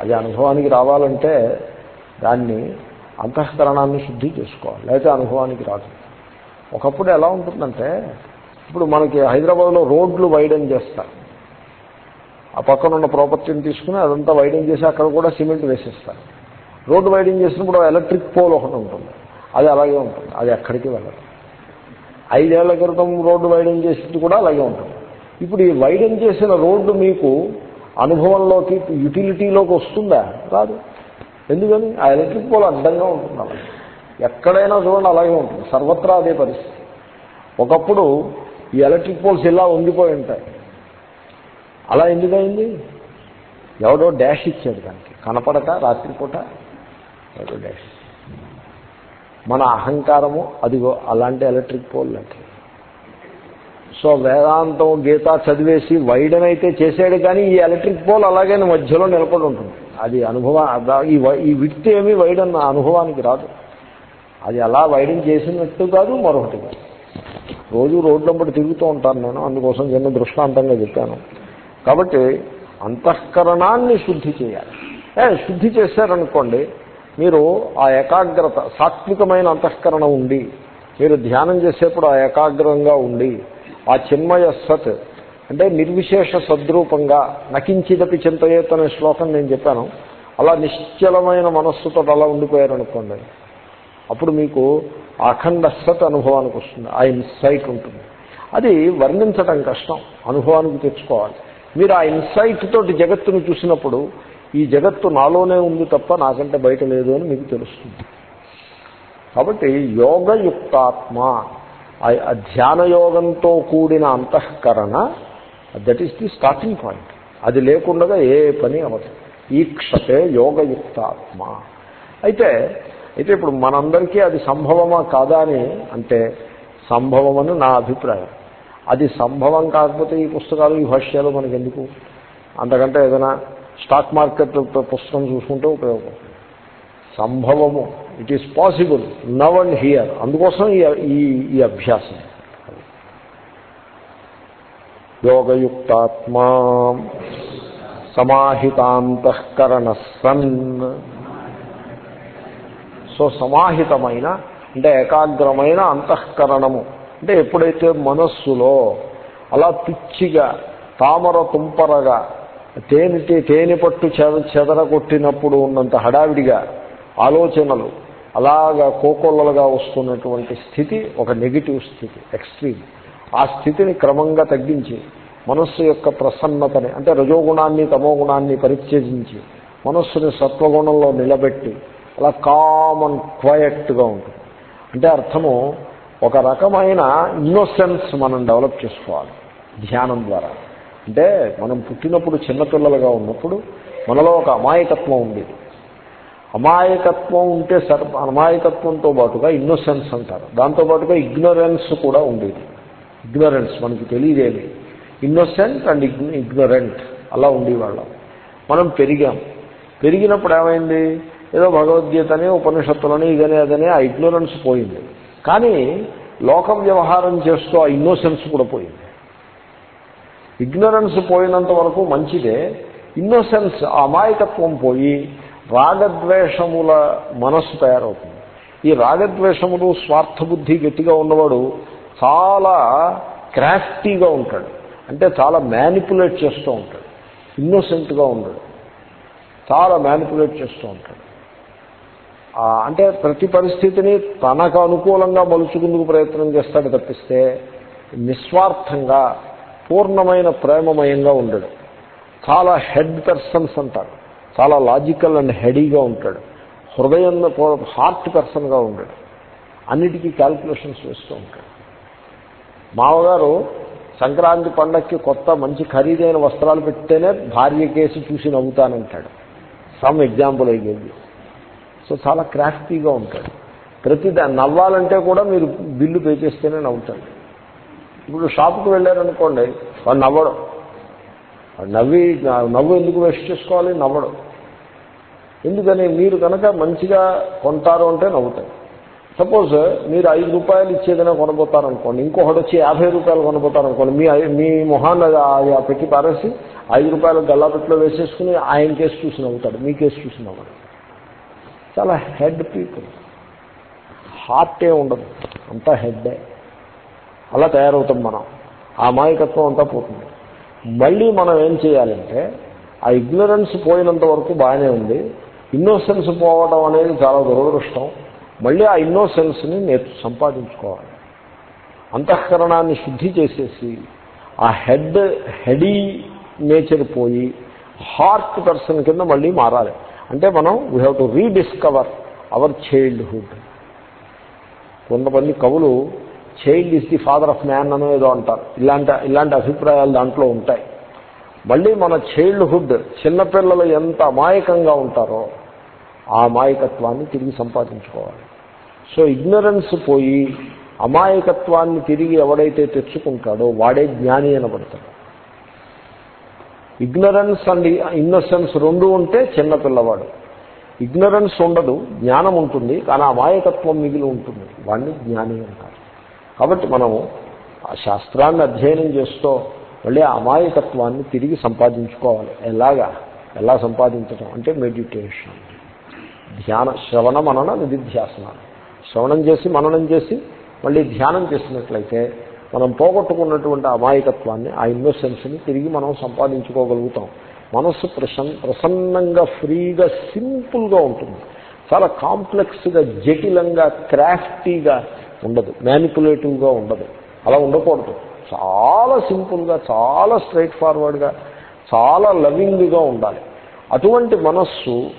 అది అనుభవానికి రావాలంటే దాన్ని అంతఃకరణాన్ని శుద్ధి చేసుకోవాలి. లేకపోతే అనుభవానికి రాదు. ఒకప్పుడు ఎలా ఉంటుందంటే ఇప్పుడు మనకి హైదరాబాద్లో రోడ్లు వైడన్ చేస్తారు. ఆ పక్కన ఉన్న ప్రాపర్టీని తీసుకుని అదంతా వైడింగ్ చేసి అక్కడ కూడా సిమెంట్ వేసేస్తారు. రోడ్డు వైడింగ్ చేసినప్పుడు ఎలక్ట్రిక్ పోల్ ఒకటి ఉంటుంది. అది అలాగే ఉంటుంది. అది ఎక్కడికి వెళ్ళదు. ఐదేళ్ళ క్రితం రోడ్డు వైడింగ్ చేసింది కూడా అలాగే ఉంటుంది. ఇప్పుడు ఈ వైడింగ్ చేసిన రోడ్డు మీకు అనుభవంలోకి యుటిలిటీలోకి వస్తుందా? రాదు. ఎందుకని? ఆ ఎలక్ట్రిక్ పోల్ అడ్డంగా ఉంటుంది అలా. ఎక్కడైనా చూడండి అలాగే ఉంటుంది. సర్వత్రా అదే పరిస్థితి. ఒకప్పుడు ఈ ఎలక్ట్రిక్ పోల్స్ ఇలా ఉండిపోయి ఉంటాయి. అలా ఎందుకైంది ఎవడో డాష్ ఇచ్చాడు దానికి. కనపడక రాత్రిపూట ఎవడో డాష్. మన అహంకారము అదిగో అలాంటి ఎలక్ట్రిక్ పోల్ లాంటి సో వేదాంతం గీత చదివేసి వైడన్ అయితే చేసాడు కానీ ఈ ఎలక్ట్రిక్ పోల్ అలాగే మధ్యలో నిలబడి ఉంటుంది. అది అనుభవం ఈ విడితే ఏమీ వైడన్ అనుభవానికి రాదు. అది అలా వైడన్ చేసినట్టు కాదు మరొకటి కాదు. రోజు రోడ్లంబడి తిరుగుతూ ఉంటాను నేను. అందుకోసం చిన్న దృష్టాంతంగా చెప్పాను. కాబట్టి అంతఃకరణాన్ని శుద్ధి చేయాలి. శుద్ధి చేశారనుకోండి మీరు ఆ ఏకాగ్రత సాత్వికమైన అంతఃకరణ ఉండి మీరు ధ్యానం చేసేప్పుడు ఆ ఏకాగ్రంగా ఉండి ఆ చిన్మయ సత్ అంటే నిర్విశేష సద్రూపంగా నకించిదపి చింతయేత్ అనే శ్లోకం నేను చెప్పాను అలా నిశ్చలమైన మనస్సుతో అలా ఉండిపోయారనుకోండి అప్పుడు మీకు అఖండ సత్ అనుభవానికి వస్తుంది ఆ ఇన్సైట్ ఉంటుంది. అది వర్ణించటం కష్టం అనుభవానికి తెచ్చుకోవాలి. మీరు ఆ ఇన్సైట్ తోటి జగత్తును చూసినప్పుడు ఈ జగత్తు నాలోనే ఉంది తప్ప నాకంటే బయట లేదు అని మీకు తెలుస్తుంది. కాబట్టి యోగయుక్తాత్మ ఆ ధ్యాన యోగంతో కూడిన అంతఃకరణ that is the starting point అది లేకుండా ఏ పని అవ్వదు. ఈక్షతే యోగయుక్తాత్మ. అయితే అయితే ఇప్పుడు మనందరికీ అది సంభవమా కాదా అని అంటే సంభవమని నా అభిప్రాయం. అది సంభవం కాకపోతే ఈ పుస్తకాలు ఈ భాష్యాలు మనకి ఎందుకు అంతకంటే ఏదైనా స్టాక్ మార్కెట్ పుస్తకం చూసుకుంటే ఉపయోగం. సంభవము. It is possible now and here అందుకోసం ఈ ఈ అభ్యాసం. యోగయుక్తాత్మా సమాహితాంతఃకరణ సన్ సో సమాహితమైన అంటే ఏకాగ్రమైన అంతఃకరణము. అంటే ఎప్పుడైతే మనస్సులో అలా పిచ్చిగా తామర తుంపరగా తేనె తేనె పట్టు చెద చెదరగొట్టినప్పుడు ఉన్నంత హడావిడిగా ఆలోచనలు అలాగా కోకొల్లలుగా వస్తున్నటువంటి స్థితి ఒక నెగిటివ్ స్థితి ఎక్స్ట్రీమ్ ఆ స్థితిని క్రమంగా తగ్గించి మనస్సు యొక్క ప్రసన్నతని అంటే రజోగుణాన్ని తమోగుణాన్ని పరిత్యజించి మనస్సుని సత్వగుణంలో నిలబెట్టి అలా కామన్ క్వయట్గా ఉంటుంది. అంటే అర్థము ఒక రకమైన ఇన్నోసెన్స్ మనం డెవలప్ చేసుకోవాలి ధ్యానం ద్వారా. అంటే మనం పుట్టినప్పుడు చిన్నపిల్లలుగా ఉన్నప్పుడు మనలో ఒక అమాయకత్వం ఉండేది. అమాయకత్వం ఉంటే సర్ అమాయకత్వంతో పాటుగా ఇన్నోసెన్స్ అంటారు. దాంతోపాటుగా ఇగ్నోరెన్స్ కూడా ఉండేది. ఇగ్నోరెన్స్ మనకి తెలియదేమి. ఇన్నోసెంట్ అండ్ ఇగ్నోరెంట్ అలా ఉండేవాళ్ళం. మనం పెరిగాం. పెరిగినప్పుడు ఏమైంది? ఏదో భగవద్గీతని ఉపనిషత్తులని ఇదనే అదనే ఆ ఇగ్నోరెన్స్ పోయింది. కానీ లోకం వ్యవహారం చేస్తూ ఆ ఇన్నోసెన్స్ కూడా పోయింది. ఇగ్నరెన్స్ పోయినంత వరకు మంచిదే. ఇన్నోసెన్స్ అమాయకత్వం పోయి రాగద్వేషముల మనస్సు తయారవుతుంది. ఈ రాగద్వేషములు స్వార్థబుద్ధి గట్టిగా ఉన్నవాడు చాలా క్రాఫ్టీగా ఉంటాడు. అంటే చాలా మ్యానిపులేట్ చేస్తూ ఉంటాడు. ఇన్నోసెంట్గా ఉండడు. చాలా మ్యానిపులేట్ చేస్తూ ఉంటాడు. అంటే ప్రతి పరిస్థితిని తనకు అనుకూలంగా మలుచుకుందుకు ప్రయత్నం చేస్తాడు తప్పిస్తే నిస్వార్థంగా పూర్ణమైన ప్రేమమయంగా ఉండడు. చాలా హెడ్ పర్సన్స్ అంటారు. చాలా లాజికల్ అండ్ హెడీగా ఉంటాడు. హృదయం హార్ట్ పర్సన్గా ఉండడు. అన్నిటికీ క్యాల్కులేషన్స్ వేస్తూ ఉంటాడు. మామగారు సంక్రాంతి పండక్కి కొత్త మంచి ఖరీదైన వస్త్రాలు పెట్టితేనే భార్య కేసి చూసి నవ్వుతానంటాడు. సమ్ ఎగ్జాంపుల్ అయ్యేది సో చాలా క్రాఫ్టీగా ఉంటాడు. ప్రతి నవ్వాలంటే కూడా మీరు బిల్లు పే చేస్తేనే నవ్వుతాడు ఇప్పుడు షాప్కి వెళ్ళారనుకోండి వాడు నవ్వడం. నవ్వి నవ్వు ఎందుకు వేస్ట్ చేసుకోవాలి? నవ్వడం. ఎందుకని? మీరు కనుక మంచిగా కొంటారు అంటే నవ్వుతాయి సపోజ్ మీరు ఐదు రూపాయలు ఇచ్చేదైనా కొనబోతారనుకోండి ఇంకొకటి వచ్చి యాభై రూపాయలు కొనబోతారనుకోండి మీ మీ మొహాన్ని పెట్టి పారేసి ఐదు రూపాయలు గల్లాపెట్లో వేసేసుకుని ఆయన కేసు చూసి నవ్వుతాడు మీ కేసు చూసి నవ్వడు. చాలా హెడ్ పీపుల్. హార్టే ఉండదు. అంతా హెడ్డే. అలా తయారవుతాం మనం. ఆ మాయకత్వం అంతా పోతుంది. మళ్ళీ మనం ఏం చేయాలంటే ఆ ఇగ్నరెన్స్ పోయినంత వరకు బాగానే ఉంది. ఇన్నోసెన్స్ పోవడం అనేది చాలా దురదృష్టం. మళ్ళీ ఆ ఇన్నోసెన్స్ని నేర్చు సంపాదించుకోవాలి. అంతఃకరణాన్ని శుద్ధి చేసేసి ఆ హెడ్ హెడీ నేచర్ పోయి హార్ట్ పర్సన్ కింద మళ్ళీ మారాలి. అంటే మనం we have to rediscover our childhood కొంతమంది కవులు child is the father of man అని ఏదో అంటారు. ఇలాంటి ఇలాంటి అభిప్రాయాలు దాంట్లో ఉంటాయి. మళ్ళీ మన చైల్డ్హుడ్ చిన్నపిల్లలు ఎంత అమాయకంగా ఉంటారో ఆ అమాయకత్వాన్ని తిరిగి సంపాదించుకోవాలి. సో ఇగ్నరెన్స్ పోయి అమాయకత్వాన్ని తిరిగి ఎవడైతే తెచ్చుకుంటాడో వాడే జ్ఞాని అనబడతాడు. ఇగ్నరెన్స్ అండ్ ఇన్నోసెన్స్ రెండు ఉంటే చిన్నపిల్లవాడు ఇగ్నరెన్స్ ఉండదు జ్ఞానం ఉంటుంది కానీ అమాయకత్వం మిగిలి ఉంటుంది. వాడిని జ్ఞాని అంటారు. కాబట్టి మనము ఆ శాస్త్రాన్ని అధ్యయనం చేస్తూ మళ్ళీ అమాయకత్వాన్ని తిరిగి సంపాదించుకోవాలి. ఎలాగా? ఎలా సంపాదించడం అంటే మెడిటేషన్. ధ్యాన శ్రవణ మనన నిధిధ్యాసన. శ్రవణం చేసి మననం చేసి మళ్ళీ ధ్యానం చేసినట్లయితే మనం పోగొట్టుకున్నటువంటి అమాయకత్వాన్ని ఆ ఇన్నోసెన్స్ని తిరిగి మనం సంపాదించుకోగలుగుతాం. మనస్సు ప్రసన్ ప్రసన్నంగా ఫ్రీగా సింపుల్గా ఉంటుంది. చాలా కాంప్లెక్స్గా జటిలంగా క్రాఫ్టీగా ఉండదు. మ్యానిపులేటివ్గా ఉండదు. అలా ఉండకూడదు. చాలా సింపుల్గా చాలా స్ట్రైట్ ఫార్వర్డ్గా చాలా లవింగ్గా ఉండాలి. అటువంటి మనస్సు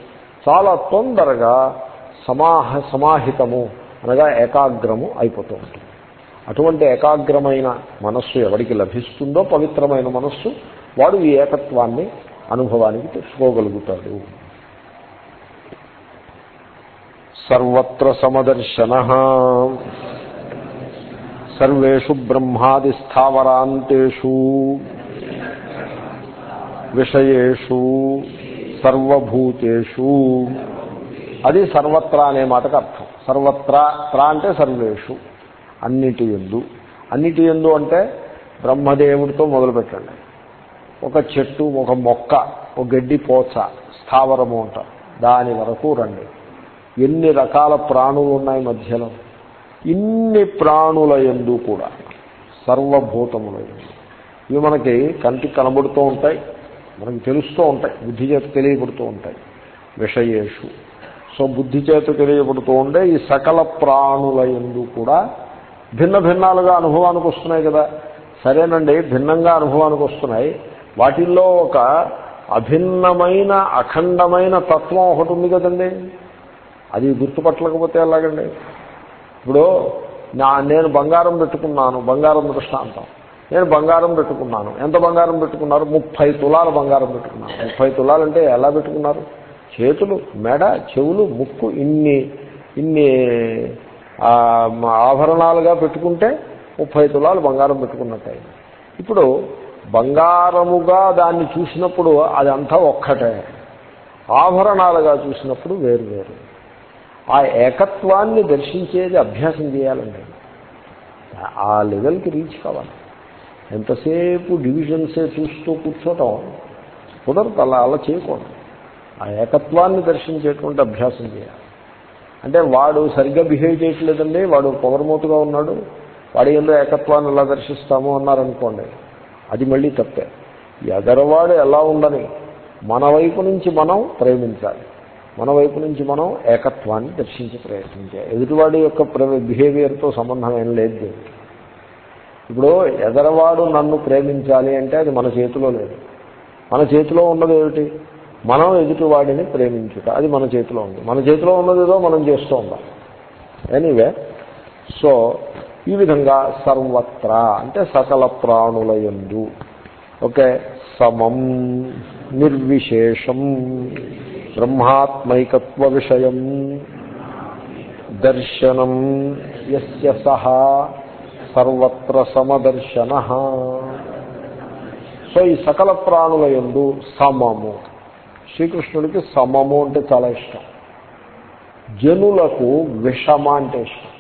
చాలా తొందరగా సమాహ సమాహితము అనగా ఏకాగ్రము అయిపోతూ ఉంటుంది. అటువంటి ఏకాగ్రమైన మనస్సు ఎవరికి లభిస్తుందో పవిత్రమైన మనస్సు వాడు ఈ ఏకత్వాన్ని అనుభవానికి తెచ్చుకోగలుగుతాడు. సర్వత్ర సమదర్శన. సర్వేషు బ్రహ్మాది స్థావరాంతేషు విషయేషు సర్వభూతేషు. అది సర్వత్ర అనే మాటకు అర్థం. సర్వత్ర త్రా అంటే సర్వేషు. అన్నిటి ఎందు. అన్నిటి ఎందు అంటే బ్రహ్మదేవుడితో మొదలుపెట్టండి. ఒక చెట్టు ఒక మొక్క ఒక గడ్డి పోచ స్థావరము అంటారు దాని వరకు రండి. ఎన్ని రకాల ప్రాణులు ఉన్నాయి మధ్యలో? ఇన్ని ప్రాణుల ఎందు కూడా. సర్వభూతముల ఎందు. ఇవి మనకి కంటికి కనబడుతూ ఉంటాయి. మనకి తెలుస్తూ ఉంటాయి. బుద్ధి చేత తెలియబడుతూ ఉంటాయి. విషయేషు. సో బుద్ధి చేత తెలియబడుతూ ఉండే ఈ సకల ప్రాణుల ఎందు కూడా భిన్న భిన్నాలుగా అనుభవానికి వస్తున్నాయి కదా. సరేనండి భిన్నంగా అనుభవానికి వస్తున్నాయి. వాటిల్లో ఒక అభిన్నమైన అఖండమైన తత్వం ఒకటి ఉంది కదండి. అది గుర్తుపట్టలేకపోతే ఎలాగండి? ఇప్పుడు నా నేను బంగారం పెట్టుకున్నాను బంగారం దృష్టాంతం నేను బంగారం పెట్టుకున్నాను. ఎంత బంగారం పెట్టుకున్నారు? ముప్పై తులాల బంగారం పెట్టుకున్నాను ముప్పై తులాలు అంటే ఎలా పెట్టుకున్నారు? చేతులు మెడ చెవులు ముక్కు ఇన్ని ఇన్ని ఆభరణాలుగా పెట్టుకుంటే ముప్పై తులాలు బంగారం పెట్టుకున్నట్టు. ఇప్పుడు బంగారముగా దాన్ని చూసినప్పుడు అదంతా ఒక్కటే. ఆభరణాలుగా చూసినప్పుడు వేరు వేరు. ఆ ఏకత్వాన్ని దర్శించేది అభ్యాసం చేయాలండి ఆ లెవెల్కి రీచ్ కావాలి. ఎంతసేపు డివిజన్సే చూస్తూ కూర్చోటం కుదరదు అలా అలా చేయకూడదు. ఆ ఏకత్వాన్ని దర్శించేటువంటి అభ్యాసం చేయాలి. అంటే వాడు సరిగ్గా బిహేవ్ చేయట్లేదండి వాడు పొగరమూతగా ఉన్నాడు వాడి ఎందులో ఏకత్వాన్ని ఎలా దర్శిస్తాము అన్నారనుకోండి అది మళ్ళీ తప్పే. ఎదరవాడు ఎలా ఉండని మన వైపు నుంచి మనం ప్రేమించాలి మన వైపు నుంచి మనం ఏకత్వాన్ని దర్శించి ప్రయత్నించాలి ఎదుటివాడి యొక్క బిహేవియర్తో సంబంధం ఏం లేదు ఇప్పుడు ఎదరవాడు నన్ను ప్రేమించాలి అంటే అది మన చేతిలో లేదు. మన చేతిలో ఉన్నది ఏమిటి? మనం ఎదుటివాడిని ప్రేమించుట. అది మన చేతిలో ఉంది. మన చేతిలో ఉన్నదేదో మనం చేస్తూ ఉండాలి. ఎనీవే సో ఈ విధంగా సర్వత్రా అంటే సకల ప్రాణుల ఎందు ఓకే సమం నిర్విశేషం బ్రహ్మాత్మైకత్వ విషయం దర్శనం ఎస్య సహా సర్వత్ర సమదర్శన. సో ఈ సకల ప్రాణుల ఎందు సమము. శ్రీకృష్ణుడికి సమము అంటే చాలా ఇష్టం. జనులకు విషమ అంటే ఇష్టం.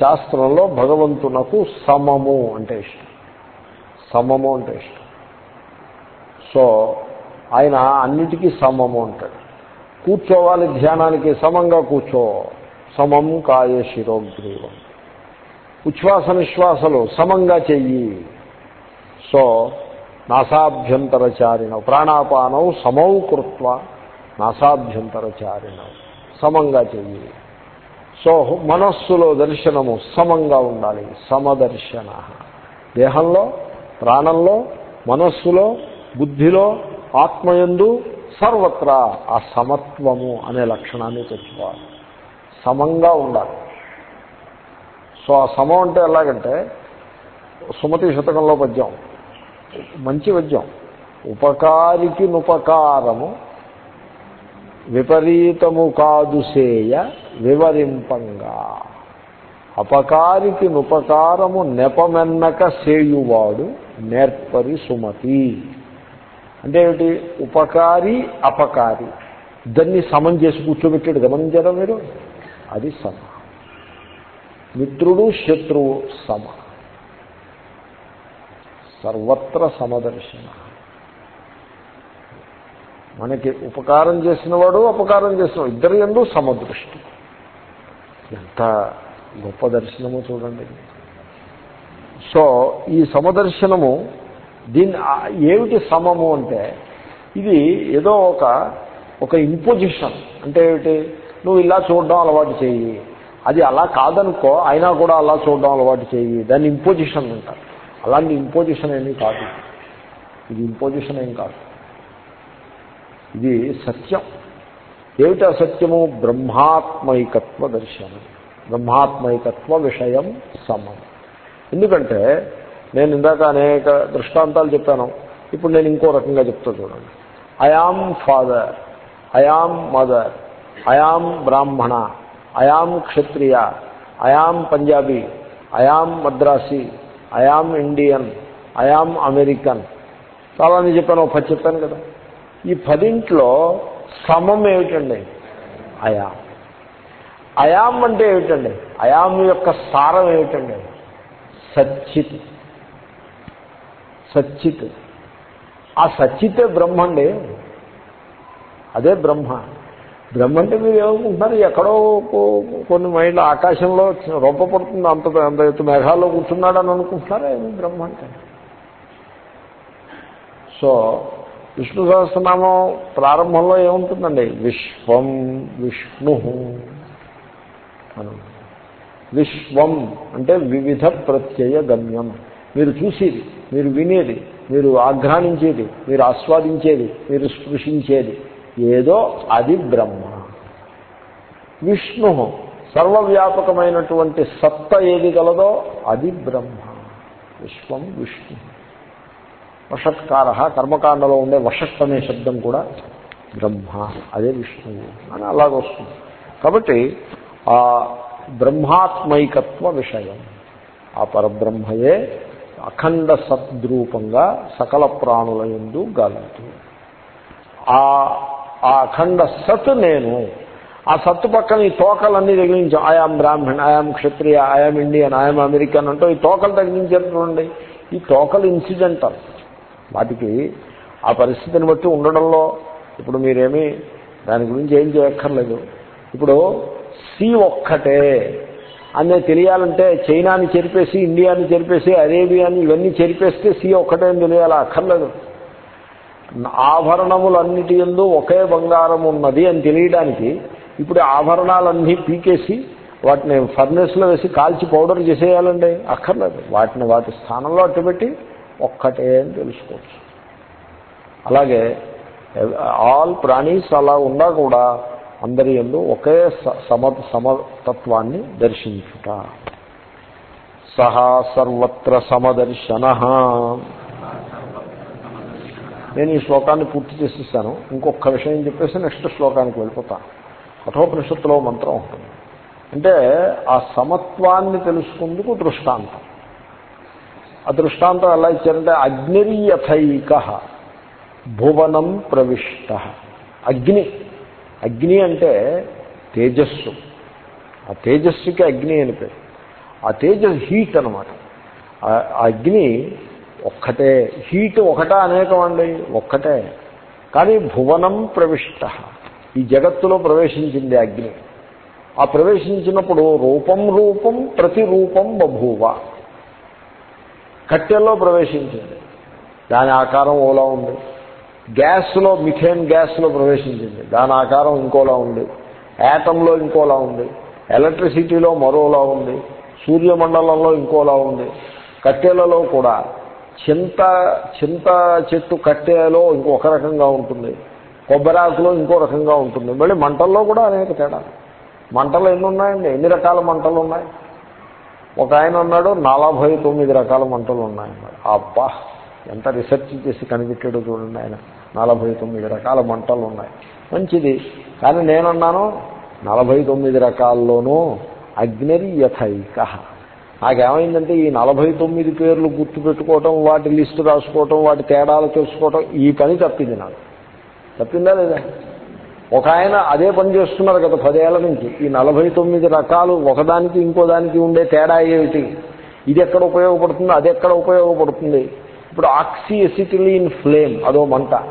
శాస్త్రంలో భగవంతునకు సమము అంటే ఇష్టం. సమము అంటే ఇష్టం. సో ఆయన అన్నిటికీ సమము అంటాడు. కూర్చోవాలి ధ్యానానికి సమంగా కూర్చో. సమం కాయ శిరోగ్రీవం. ఉచ్ఛ్వాస నిశ్వాసలు సమంగా చెయ్యి. సో నాసాభ్యంతరచారిణ. ప్రాణాపానం సమౌ కృత్వ నాసాభ్యంతరచారిణ. సమంగా చెయ్యి. సో మనస్సులో దర్శనము సమంగా ఉండాలి. సమదర్శన. దేహంలో ప్రాణంలో మనస్సులో బుద్ధిలో ఆత్మయందు సర్వత్రా ఆ సమత్వము అనే లక్షణాన్ని తెచ్చుకోవాలి. సమంగా ఉండాలి. సో ఆ సమం అంటే ఎలాగంటే సుమతి శతకంలో పద్యం. మంచి వద్యం ఉపకారికి నుపకారము విపరీతము కాదు సేయ వివరింపంగా. అపకారికి నుపకారము నెపమెన్నక సేయువాడు నేర్పరి సుమతి. అంటే ఏమిటి? ఉపకారి అపకారి. ఇద్దరిని సమం చేసి కూర్చోబెట్టాడు. గమనించారా మీరు? అది సమ. మిత్రుడు శత్రువు సమ. సర్వత్ర సమదర్శన. మనకి ఉపకారం చేసినవాడు అపకారం చేసినవాడు ఇద్దరు ఎందు సమదృష్టి. ఎంత గొప్ప దర్శనము చూడండి. సో ఈ సమదర్శనము దీన్ని ఏమిటి సమము అంటే ఇది ఏదో ఒక ఒక ఇంపోజిషన్ అంటే ఏమిటి? నువ్వు ఇలా చూడడం అలవాటు చేయి. అది అలా కాదనుకో అయినా కూడా అలా చూడడం అలవాటు చేయి. దాన్ని ఇంపోజిషన్ అంటారు. అలాంటి ఇంపోజిషన్ ఏమీ కాదు. ఇది ఇంపోజిషన్ ఏం కాదు. ఇది సత్యం. ఏమిటి అసత్యము బ్రహ్మాత్మైకత్వ దర్శనం. బ్రహ్మాత్మైకత్వ విషయం సమం. ఎందుకంటే నేను ఇందాక అనేక దృష్టాంతాలు చెప్పాను. ఇప్పుడు నేను ఇంకో రకంగా చెప్తా చూడండి. I'm father I'm mother I'm Brahmana. I'm Kshatriya. I'm Punjabi. I'm Madrasi. I am Indian I am American చాలా చెప్పాను ఒక పది చెప్పాను కదా. ఈ పదింట్లో సమం ఏమిటండి? అయామ్ అయామ్ అంటే ఏమిటండి? అయాం యొక్క సారం ఏమిటండి? సచ్చిత్. సచ్చిత్. ఆ సచ్చితే బ్రహ్మ అండి అదే బ్రహ్మ. బ్రహ్మ అంటే మీరు ఏమనుకుంటున్నారు? ఎక్కడో కొన్ని మైళ్ళ ఆకాశంలో రూపపడుతుంది అంత అంత ఎత్తు మేఘాల్లో కూర్చున్నాడని అనుకుంటున్నారా ఏమి బ్రహ్మ అంటే సో విష్ణు సహస్రనామం ప్రారంభంలో ఏముంటుందండి? విశ్వం విష్ణు విశ్వం అంటే వివిధ ప్రత్యయ గమ్యం. మీరు చూసేది మీరు వినేది మీరు ఆఘ్రానించేది మీరు ఆస్వాదించేది మీరు స్పృశించేది. ఏదో అది బ్రహ్మ. విష్ణు సర్వవ్యాపకమైనటువంటి సత్త ఏది గలదో అది బ్రహ్మ. విశ్వం విష్ణు. వషత్కార కర్మకాండలో ఉండే వషత్ అనే శబ్దం కూడా బ్రహ్మ అదే విష్ణువు అని అలాగొస్తుంది కాబట్టి ఆ బ్రహ్మాత్మైకత్వ విషయం ఆ పరబ్రహ్మయే అఖండ సద్రూపంగా సకల ప్రాణుల ఎందు గలదు ఆ ఆ అఖండ సత్ నేను. ఆ సత్తు పక్కన ఈ తోకలన్నీ తగిలించాం. I'm Brahmin I'm Kshatriya I'm Indian I'm American అంటూ ఈ తోకలు తగిలించారు ఈ తోకలు ఇన్సిడెంటల్ వాటికి ఆ పరిస్థితిని బట్టి ఉండడంలో ఇప్పుడు మీరేమీ దాని గురించి ఏం చేయక్కర్లేదు. ఇప్పుడు సి ఒక్కటే అనే తెలియాలంటే చైనాని చెరిపేసి ఇండియాని చెరిపేసి అరేబియాని ఇవన్నీ చెరిపేస్తే సి ఒక్కటే అని తెలియాలి? అక్కర్లేదు. ఆభరణములన్నిటి ఎందు ఒకే బంగారం ఉన్నది అని తెలియడానికి ఇప్పుడు ఆభరణాలన్నీ పీకేసి వాటిని ఫర్నెస్లో వేసి కాల్చి పౌడర్ చేసేయాలండి. అక్కర్లేదు. వాటిని వాటి స్థానంలో అట్టుపెట్టి ఒక్కటే అని తెలుసుకోవచ్చు. అలాగే ఆల్ ప్రాణీస్ అలా ఉన్నా కూడా అందరి ఎందు ఒకే స- సమ సమతత్వాన్ని దర్శించుట. సహా సర్వత్ర సమదర్శన నేను ఈ శ్లోకాన్ని పూర్తి చేసిస్తాను ఇంకొక విషయం చెప్పేసి నెక్స్ట్ శ్లోకానికి వెళ్ళిపోతాను. కఠోపనిషత్తులో మంత్రం ఉంటుంది. అంటే ఆ సమత్వాన్ని తెలుసుకుందుకు దృష్టాంతం. ఆ దృష్టాంతం ఎలా ఇచ్చారంటే అగ్నిర్యథైక భువనం ప్రవిష్ట. అగ్ని అగ్ని అంటే తేజస్సు. ఆ తేజస్సుకి అగ్ని అని పేరు. ఆ తేజస్ హీట్ అనమాట ఆ అగ్ని ఒక్కటే. హీట్ ఒకటా అనేకం అండి ఒక్కటే. కానీ భువనం ప్రవిష్ట. ఈ జగత్తులో ప్రవేశించింది అగ్ని. ఆ ప్రవేశించినప్పుడు రూపం రూపం ప్రతి రూపం బభూవ. కట్టెల్లో ప్రవేశించింది. దాని ఆకారం ఓలా ఉంది. గ్యాస్లో మిథేన్ గ్యాస్లో ప్రవేశించింది. దాని ఆకారం ఇంకోలా ఉంది. యాటంలో ఇంకోలా ఉంది. ఎలక్ట్రిసిటీలో మరోలా ఉంది. సూర్యమండలంలో ఇంకోలా ఉంది. కట్టెలలో కూడా. చింత చింత చెట్టు కట్టెలో ఇంకొక రకంగా ఉంటుంది. కొబ్బరాకులో ఇంకో రకంగా ఉంటుంది. మళ్ళీ మంటల్లో కూడా అనేక తేడా మంటలు ఎన్ని ఉన్నాయండి? ఎన్ని రకాల మంటలు ఉన్నాయి? ఒక ఆయన అన్నాడు నలభై తొమ్మిది రకాల మంటలు ఉన్నాయన్నాడు అబ్బా! ఎంత రీసెర్చ్ చేసి కనిపెట్టాడు చూడండి ఆయన. నలభై తొమ్మిది రకాల మంటలు ఉన్నాయి. మంచిది. కానీ నేనున్నాను నలభై తొమ్మిది రకాల్లోనూ అగ్నిర్యథైక. నాకేమైందంటే ఈ నలభై తొమ్మిది పేర్లు గుర్తుపెట్టుకోవటం వాటి లిస్టు రాసుకోవటం వాటి తేడాలు తెలుసుకోవటం ఈ పని తప్పింది నాకు. తప్పిందా లేదా? ఒక ఆయన అదే పని చేస్తున్నారు గత పదేళ్ళ నుంచి. ఈ నలభై తొమ్మిది రకాలు ఒకదానికి ఇంకో దానికి ఉండే తేడా ఏమిటి? ఇది ఎక్కడ ఉపయోగపడుతుంది? అది ఎక్కడ ఉపయోగపడుతుంది? ఇప్పుడు ఆక్సీ ఎసిటిలిన్ ఫ్లేమ్ అదో మంట.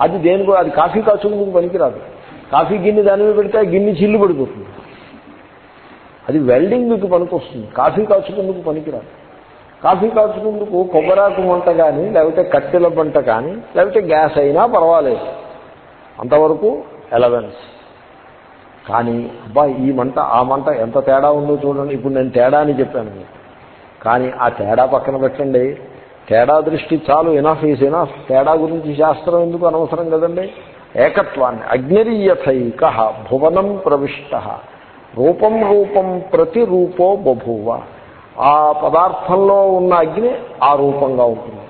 అది దేనికో అది కాఫీ కాచుకుందుకు పనికిరాదు. కాఫీ గిన్నె దాని మీద పెడితే గిన్నె చిల్లు పడిపోతుంది. అది వెల్డింగ్కి పనికొస్తుంది కాఫీ కాచుకుందుకు పనికిరాదు. కాఫీ కాచుకుందుకు కొబ్బరాకు వంట కానీ లేకపోతే కట్టెల వంట కానీ లేకపోతే గ్యాస్ అయినా పర్వాలేదు. అంతవరకు ఎలవెన్స్. కానీ అబ్బా ఈ మంట ఆ మంట ఎంత తేడా ఉందో చూడండి. ఇప్పుడు నేను తేడా అని చెప్పాను మీకు. కానీ ఆ తేడా పక్కన పెట్టండి. తేడా దృష్టి చాలు ఎనఫ్ ఈజ్ ఎనఫ్ తేడా గురించి శాస్త్రం ఎందుకు అనవసరం కదండి? ఏకత్వాన్ని అగ్నిరీయథైక భువనం ప్రవిష్ట. రూపం రూపం ప్రతి రూపో బభూవ. ఆ పదార్థంలో ఉన్న అగ్ని ఆ రూపంగా ఉంటుంది.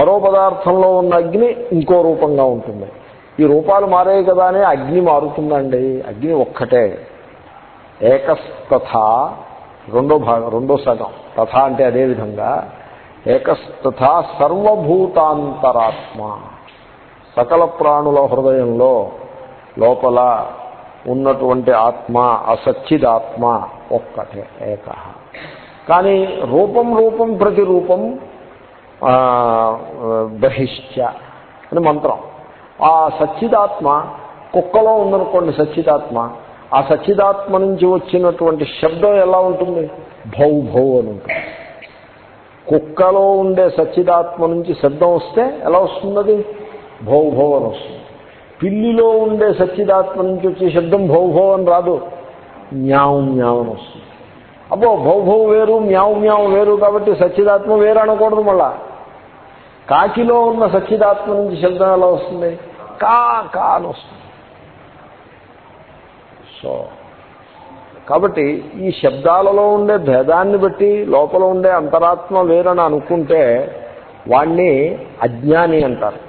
మరో పదార్థంలో ఉన్న అగ్ని ఇంకో రూపంగా ఉంటుంది. ఈ రూపాలు మారాయి కదా అని అగ్ని మారుతుందండి. అగ్ని ఒక్కటే. ఏకస్తథ రెండో భాగం రెండో సగం. తథ అంటే అదేవిధంగా ఏకస్తథ సర్వభూతాంతరాత్మ. సకల ప్రాణుల హృదయంలో లోపల ఉన్నటువంటి ఆత్మ అసచ్చిదాత్మ ఒక్కటే ఏక. కానీ రూపం రూపం ప్రతి రూపం బహిష్ట అని మంత్రం. ఆ సచ్చిదాత్మ కుక్కలో ఉందనుకోండి సచ్చిదాత్మ ఆ సచ్చిదాత్మ నుంచి వచ్చినటువంటి శబ్దం ఎలా ఉంటుంది? భౌ భౌ అని ఉంటుంది. కుక్కలో ఉండే సచ్చిదాత్మ నుంచి శబ్దం వస్తే ఎలా వస్తుంది భౌ భౌ అని వస్తుంది. పిల్లిలో ఉండే సచ్చిదాత్మ నుంచి వచ్చే శబ్దం భౌ అని రాదు. న్యావు న్యావు అని వస్తుంది. అబ్బో భౌభో వేరు మ్యావు మ్యావు వేరు కాబట్టి సచ్చిదాత్మ వేరు అనకూడదు మళ్ళా. కాకిలో ఉన్న సచ్చిదాత్మ నుంచి శబ్దం ఎలా వస్తుంది? కా కా అని వస్తుంది. సో కాబట్టి ఈ శబ్దాలలో ఉండే భేదాన్ని బట్టి లోపల ఉండే అంతరాత్మ వేరని అనుకుంటే వాణ్ణి అజ్ఞాని అంటారు.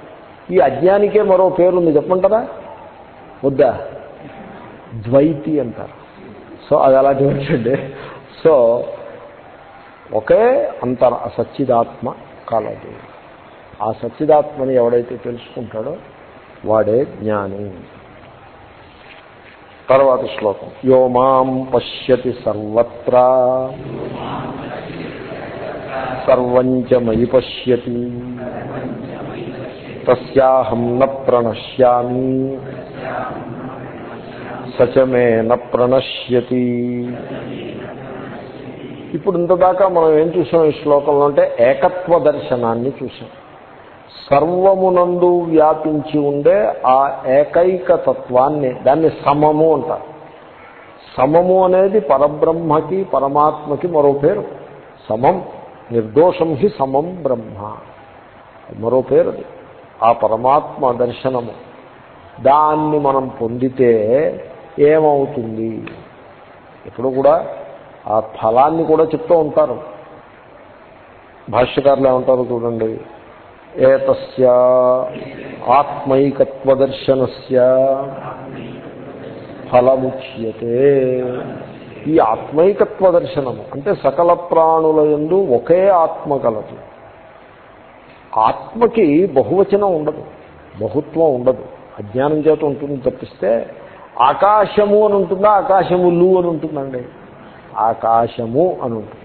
ఈ అజ్ఞానికే మరో పేరుంది చెప్పమంటారా? వద్దా ద్వైతి అంటారు. సో అది అలాంటి వచ్చండి సో ఒకే అంతర సచ్చిదాత్మ కలదు. ఆ సచ్చిదాత్మని ఎవడైతే తెలుసుకుంటాడో వాడే జ్ఞాని. తర్వాత శ్లోకం. యో మాం పశ్యతి సర్వత్రా. సర్వంచ మయి పశ్యతి. తస్యాహం న ప్రణశ్యామి. సచమే న ప్రణశ్యతి. ఇప్పుడు ఇంతదాకా మనం ఏం చూసాం ఈ శ్లోకంలో అంటే ఏకత్వ దర్శనాన్ని చూసాం. సర్వమునందు వ్యాపించి ఉండే ఆ ఏకైక తత్వాన్ని దాన్ని సమము అంటారు. సమము అనేది పరబ్రహ్మకి పరమాత్మకి మరో పేరు. సమం. నిర్దోషం హి సమం బ్రహ్మ. మరో పేరు అది. ఆ పరమాత్మ దర్శనము. దాన్ని మనం పొందితే ఏమవుతుంది? ఇప్పుడు కూడా ఆ ఫలాన్ని కూడా చెప్తూ ఉంటారు. భాష్యకారులు ఏమంటారు చూడండి. ఏతస్య ఆత్మైకత్వదర్శనస్య ఫలముచ్యతే. ఈ ఆత్మైకత్వ దర్శనము అంటే సకల ప్రాణుల ఎందు ఒకే ఆత్మ కలదు. ఆత్మకి బహువచనం ఉండదు బహుత్వం ఉండదు. అజ్ఞానం చేత ఉంటుంది తప్పిస్తే ఆకాశము అని ఉంటుందా ఆకాశములు అని ఉంటుందండి? ఆకాశము అని ఉంటుంది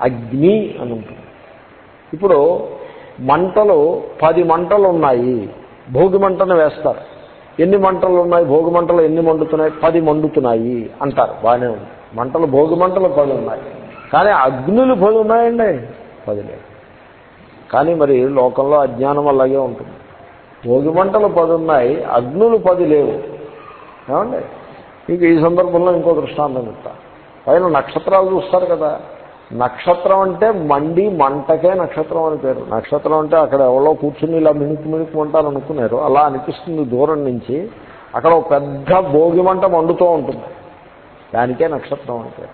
అగ్ని అని ఉంటుంది. ఇప్పుడు మంటలు పది మంటలు ఉన్నాయి భోగి మంటను వేస్తారు. ఎన్ని మంటలు ఉన్నాయి? భోగి మంటలు ఎన్ని మండుతున్నాయి? పది మండుతున్నాయి అంటారు. బాగానే ఉంది. మంటలు భోగి మంటలు పది ఉన్నాయి. కానీ అగ్నులు పది ఉన్నాయండి. పది లేదు. కానీ మరి లోకంలో అజ్ఞానం అలాగే ఉంటుంది. భోగి మంటలు పది ఉన్నాయి అగ్నులు పది లేవు. ఏమండి? మీకు ఈ సందర్భంలో ఇంకో దృష్టాంతం చెప్తా. పైన నక్షత్రాలు చూస్తారు కదా. నక్షత్రం అంటే మండి మంటకే నక్షత్రం అని పేరు. నక్షత్రం అంటే అక్కడ ఎవరో కూర్చుని ఇలా మిణుకు మిణుకు అంటారు అనుకున్నారు. అలా అనిపిస్తుంది దూరం నుంచి. అక్కడ ఒక పెద్ద భోగి మంట మండుతూ ఉంటుంది. దానికే నక్షత్రం అంటే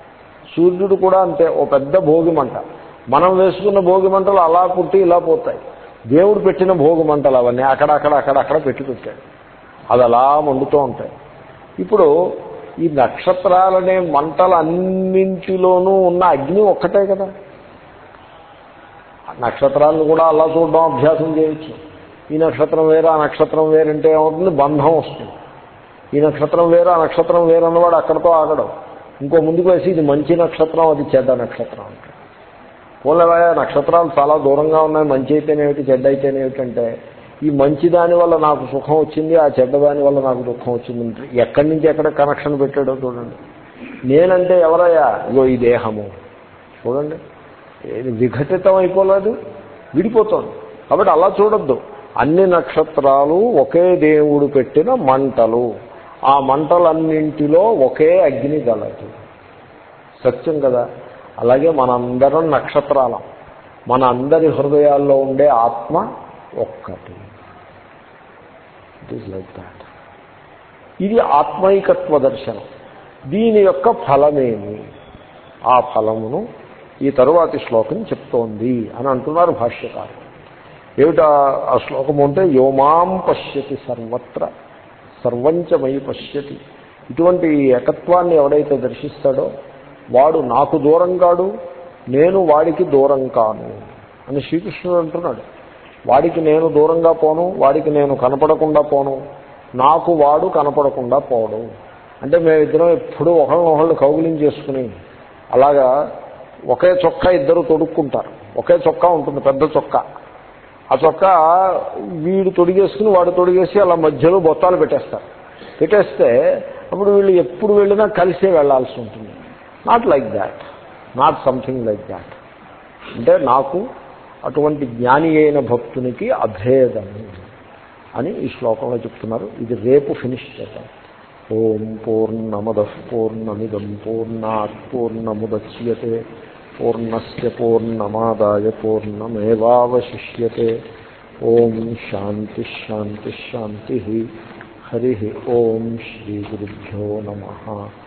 సూర్యుడు కూడా అంతే ఓ పెద్ద భోగి మంట. మనం వేసుకున్న భోగి మంటలు అలా పుట్టి ఇలా పోతాయి. దేవుడు పెట్టిన భోగి మంటలు అవన్నీ అక్కడక్కడ అక్కడక్కడ పెట్టి పెట్టాడు. అది అలా మండుతూ ఉంటాయి. ఇప్పుడు ఈ నక్షత్రాలనే మంటలన్నింటిలోనూ ఉన్న అగ్ని ఒక్కటే కదా. నక్షత్రాలను కూడా అలా చూడడం అభ్యాసం చేయొచ్చు. ఈ నక్షత్రం వేరు ఆ నక్షత్రం వేరంటే ఏమవుతుంది? బంధం వస్తుంది. ఈ నక్షత్రం వేరు ఆ నక్షత్రం వేరు అన్నవాడు అక్కడితో ఆగడం. ఇంకో ముందుకు వేసి ఇది మంచి నక్షత్రం అది చెడ్డ నక్షత్రం అంటే పోలేవా నక్షత్రాలు చాలా దూరంగా ఉన్నాయి. మంచి అయితేనేమిటి చెడ్డ అయితేనేమిటంటే ఈ మంచి దాని వల్ల నాకు సుఖం వచ్చింది ఆ చెడ్డ దాని వల్ల నాకు దుఃఖం వచ్చింది. ఎక్కడి నుంచి ఎక్కడ కనెక్షన్ పెట్టాడో చూడండి. నేనంటే ఎవరయ్యా? ఇగో ఈ దేహము. చూడండి. ఏది విఘటితం అయిపోలేదు విడిపోతుంది. కాబట్టి అలా చూడొద్దు. అన్ని నక్షత్రాలు ఒకే దేవుడు పెట్టిన మంటలు. ఆ మంటలన్నింటిలో ఒకే అగ్ని గలదు. సత్యం కదా? అలాగే మనందరం నక్షత్రాలం. మన అందరి హృదయాల్లో ఉండే ఆత్మ ఒక్కటి. ఇట్ ఈస్ లైక్ దాట్ ఇది ఆత్మైకత్వ దర్శనం. దీని యొక్క ఫలమేమి? ఆ ఫలమును ఈ తరువాతి శ్లోకం చెప్తోంది అని అంటున్నారు భాష్యకారు ఏమిటా ఆ శ్లోకము అంటే యోమాం పశ్యతి సర్వత్ర సర్వంచమై పశ్యతి. ఇటువంటి ఏకత్వాన్ని ఎవడైతే దర్శిస్తాడో వాడు నాకు దూరం కాడు నేను వాడికి దూరం కాను అని శ్రీకృష్ణుడు అంటున్నాడు. వాడికి నేను దూరంగా పోను వాడికి నేను కనపడకుండా పోను నాకు వాడు కనపడకుండా పోవడం అంటే మేమిద్దరం ఎప్పుడూ ఒకళ్ళనొకళ్ళు కౌగులించేసుకుని అలాగా ఒకే చొక్కా ఇద్దరు తొడుక్కుంటారు. ఒకే చొక్కా ఉంటుంది పెద్ద చొక్కా. ఆ చొక్కా వీడు తొడిగేసుకుని వాడు తొడిగేసి అలా మధ్యలో బొత్తాలు పెట్టేస్తారు. పెట్టేస్తే అప్పుడు వీళ్ళు ఎప్పుడు వెళ్ళినా కలిసే వెళ్ళాల్సి ఉంటుంది. Not like that not something like that అంటే నాకు అటువంటి జ్ఞాని అయిన భక్తునికి అభేదము అని ఈ శ్లోకంలో చెప్తున్నారు. ఇది రేపు ఫినిష్ చేద్దాం. ఓం పూర్ణమద పూర్ణమిదం పూర్ణాత్ పూర్ణముద్యతే పూర్ణస్ పూర్ణమాదాయ పూర్ణమేవాశిష్యే ఓం శాంతి శాంతి శాంతి. హరి ఓం శ్రీ గురుభ్యో నమ.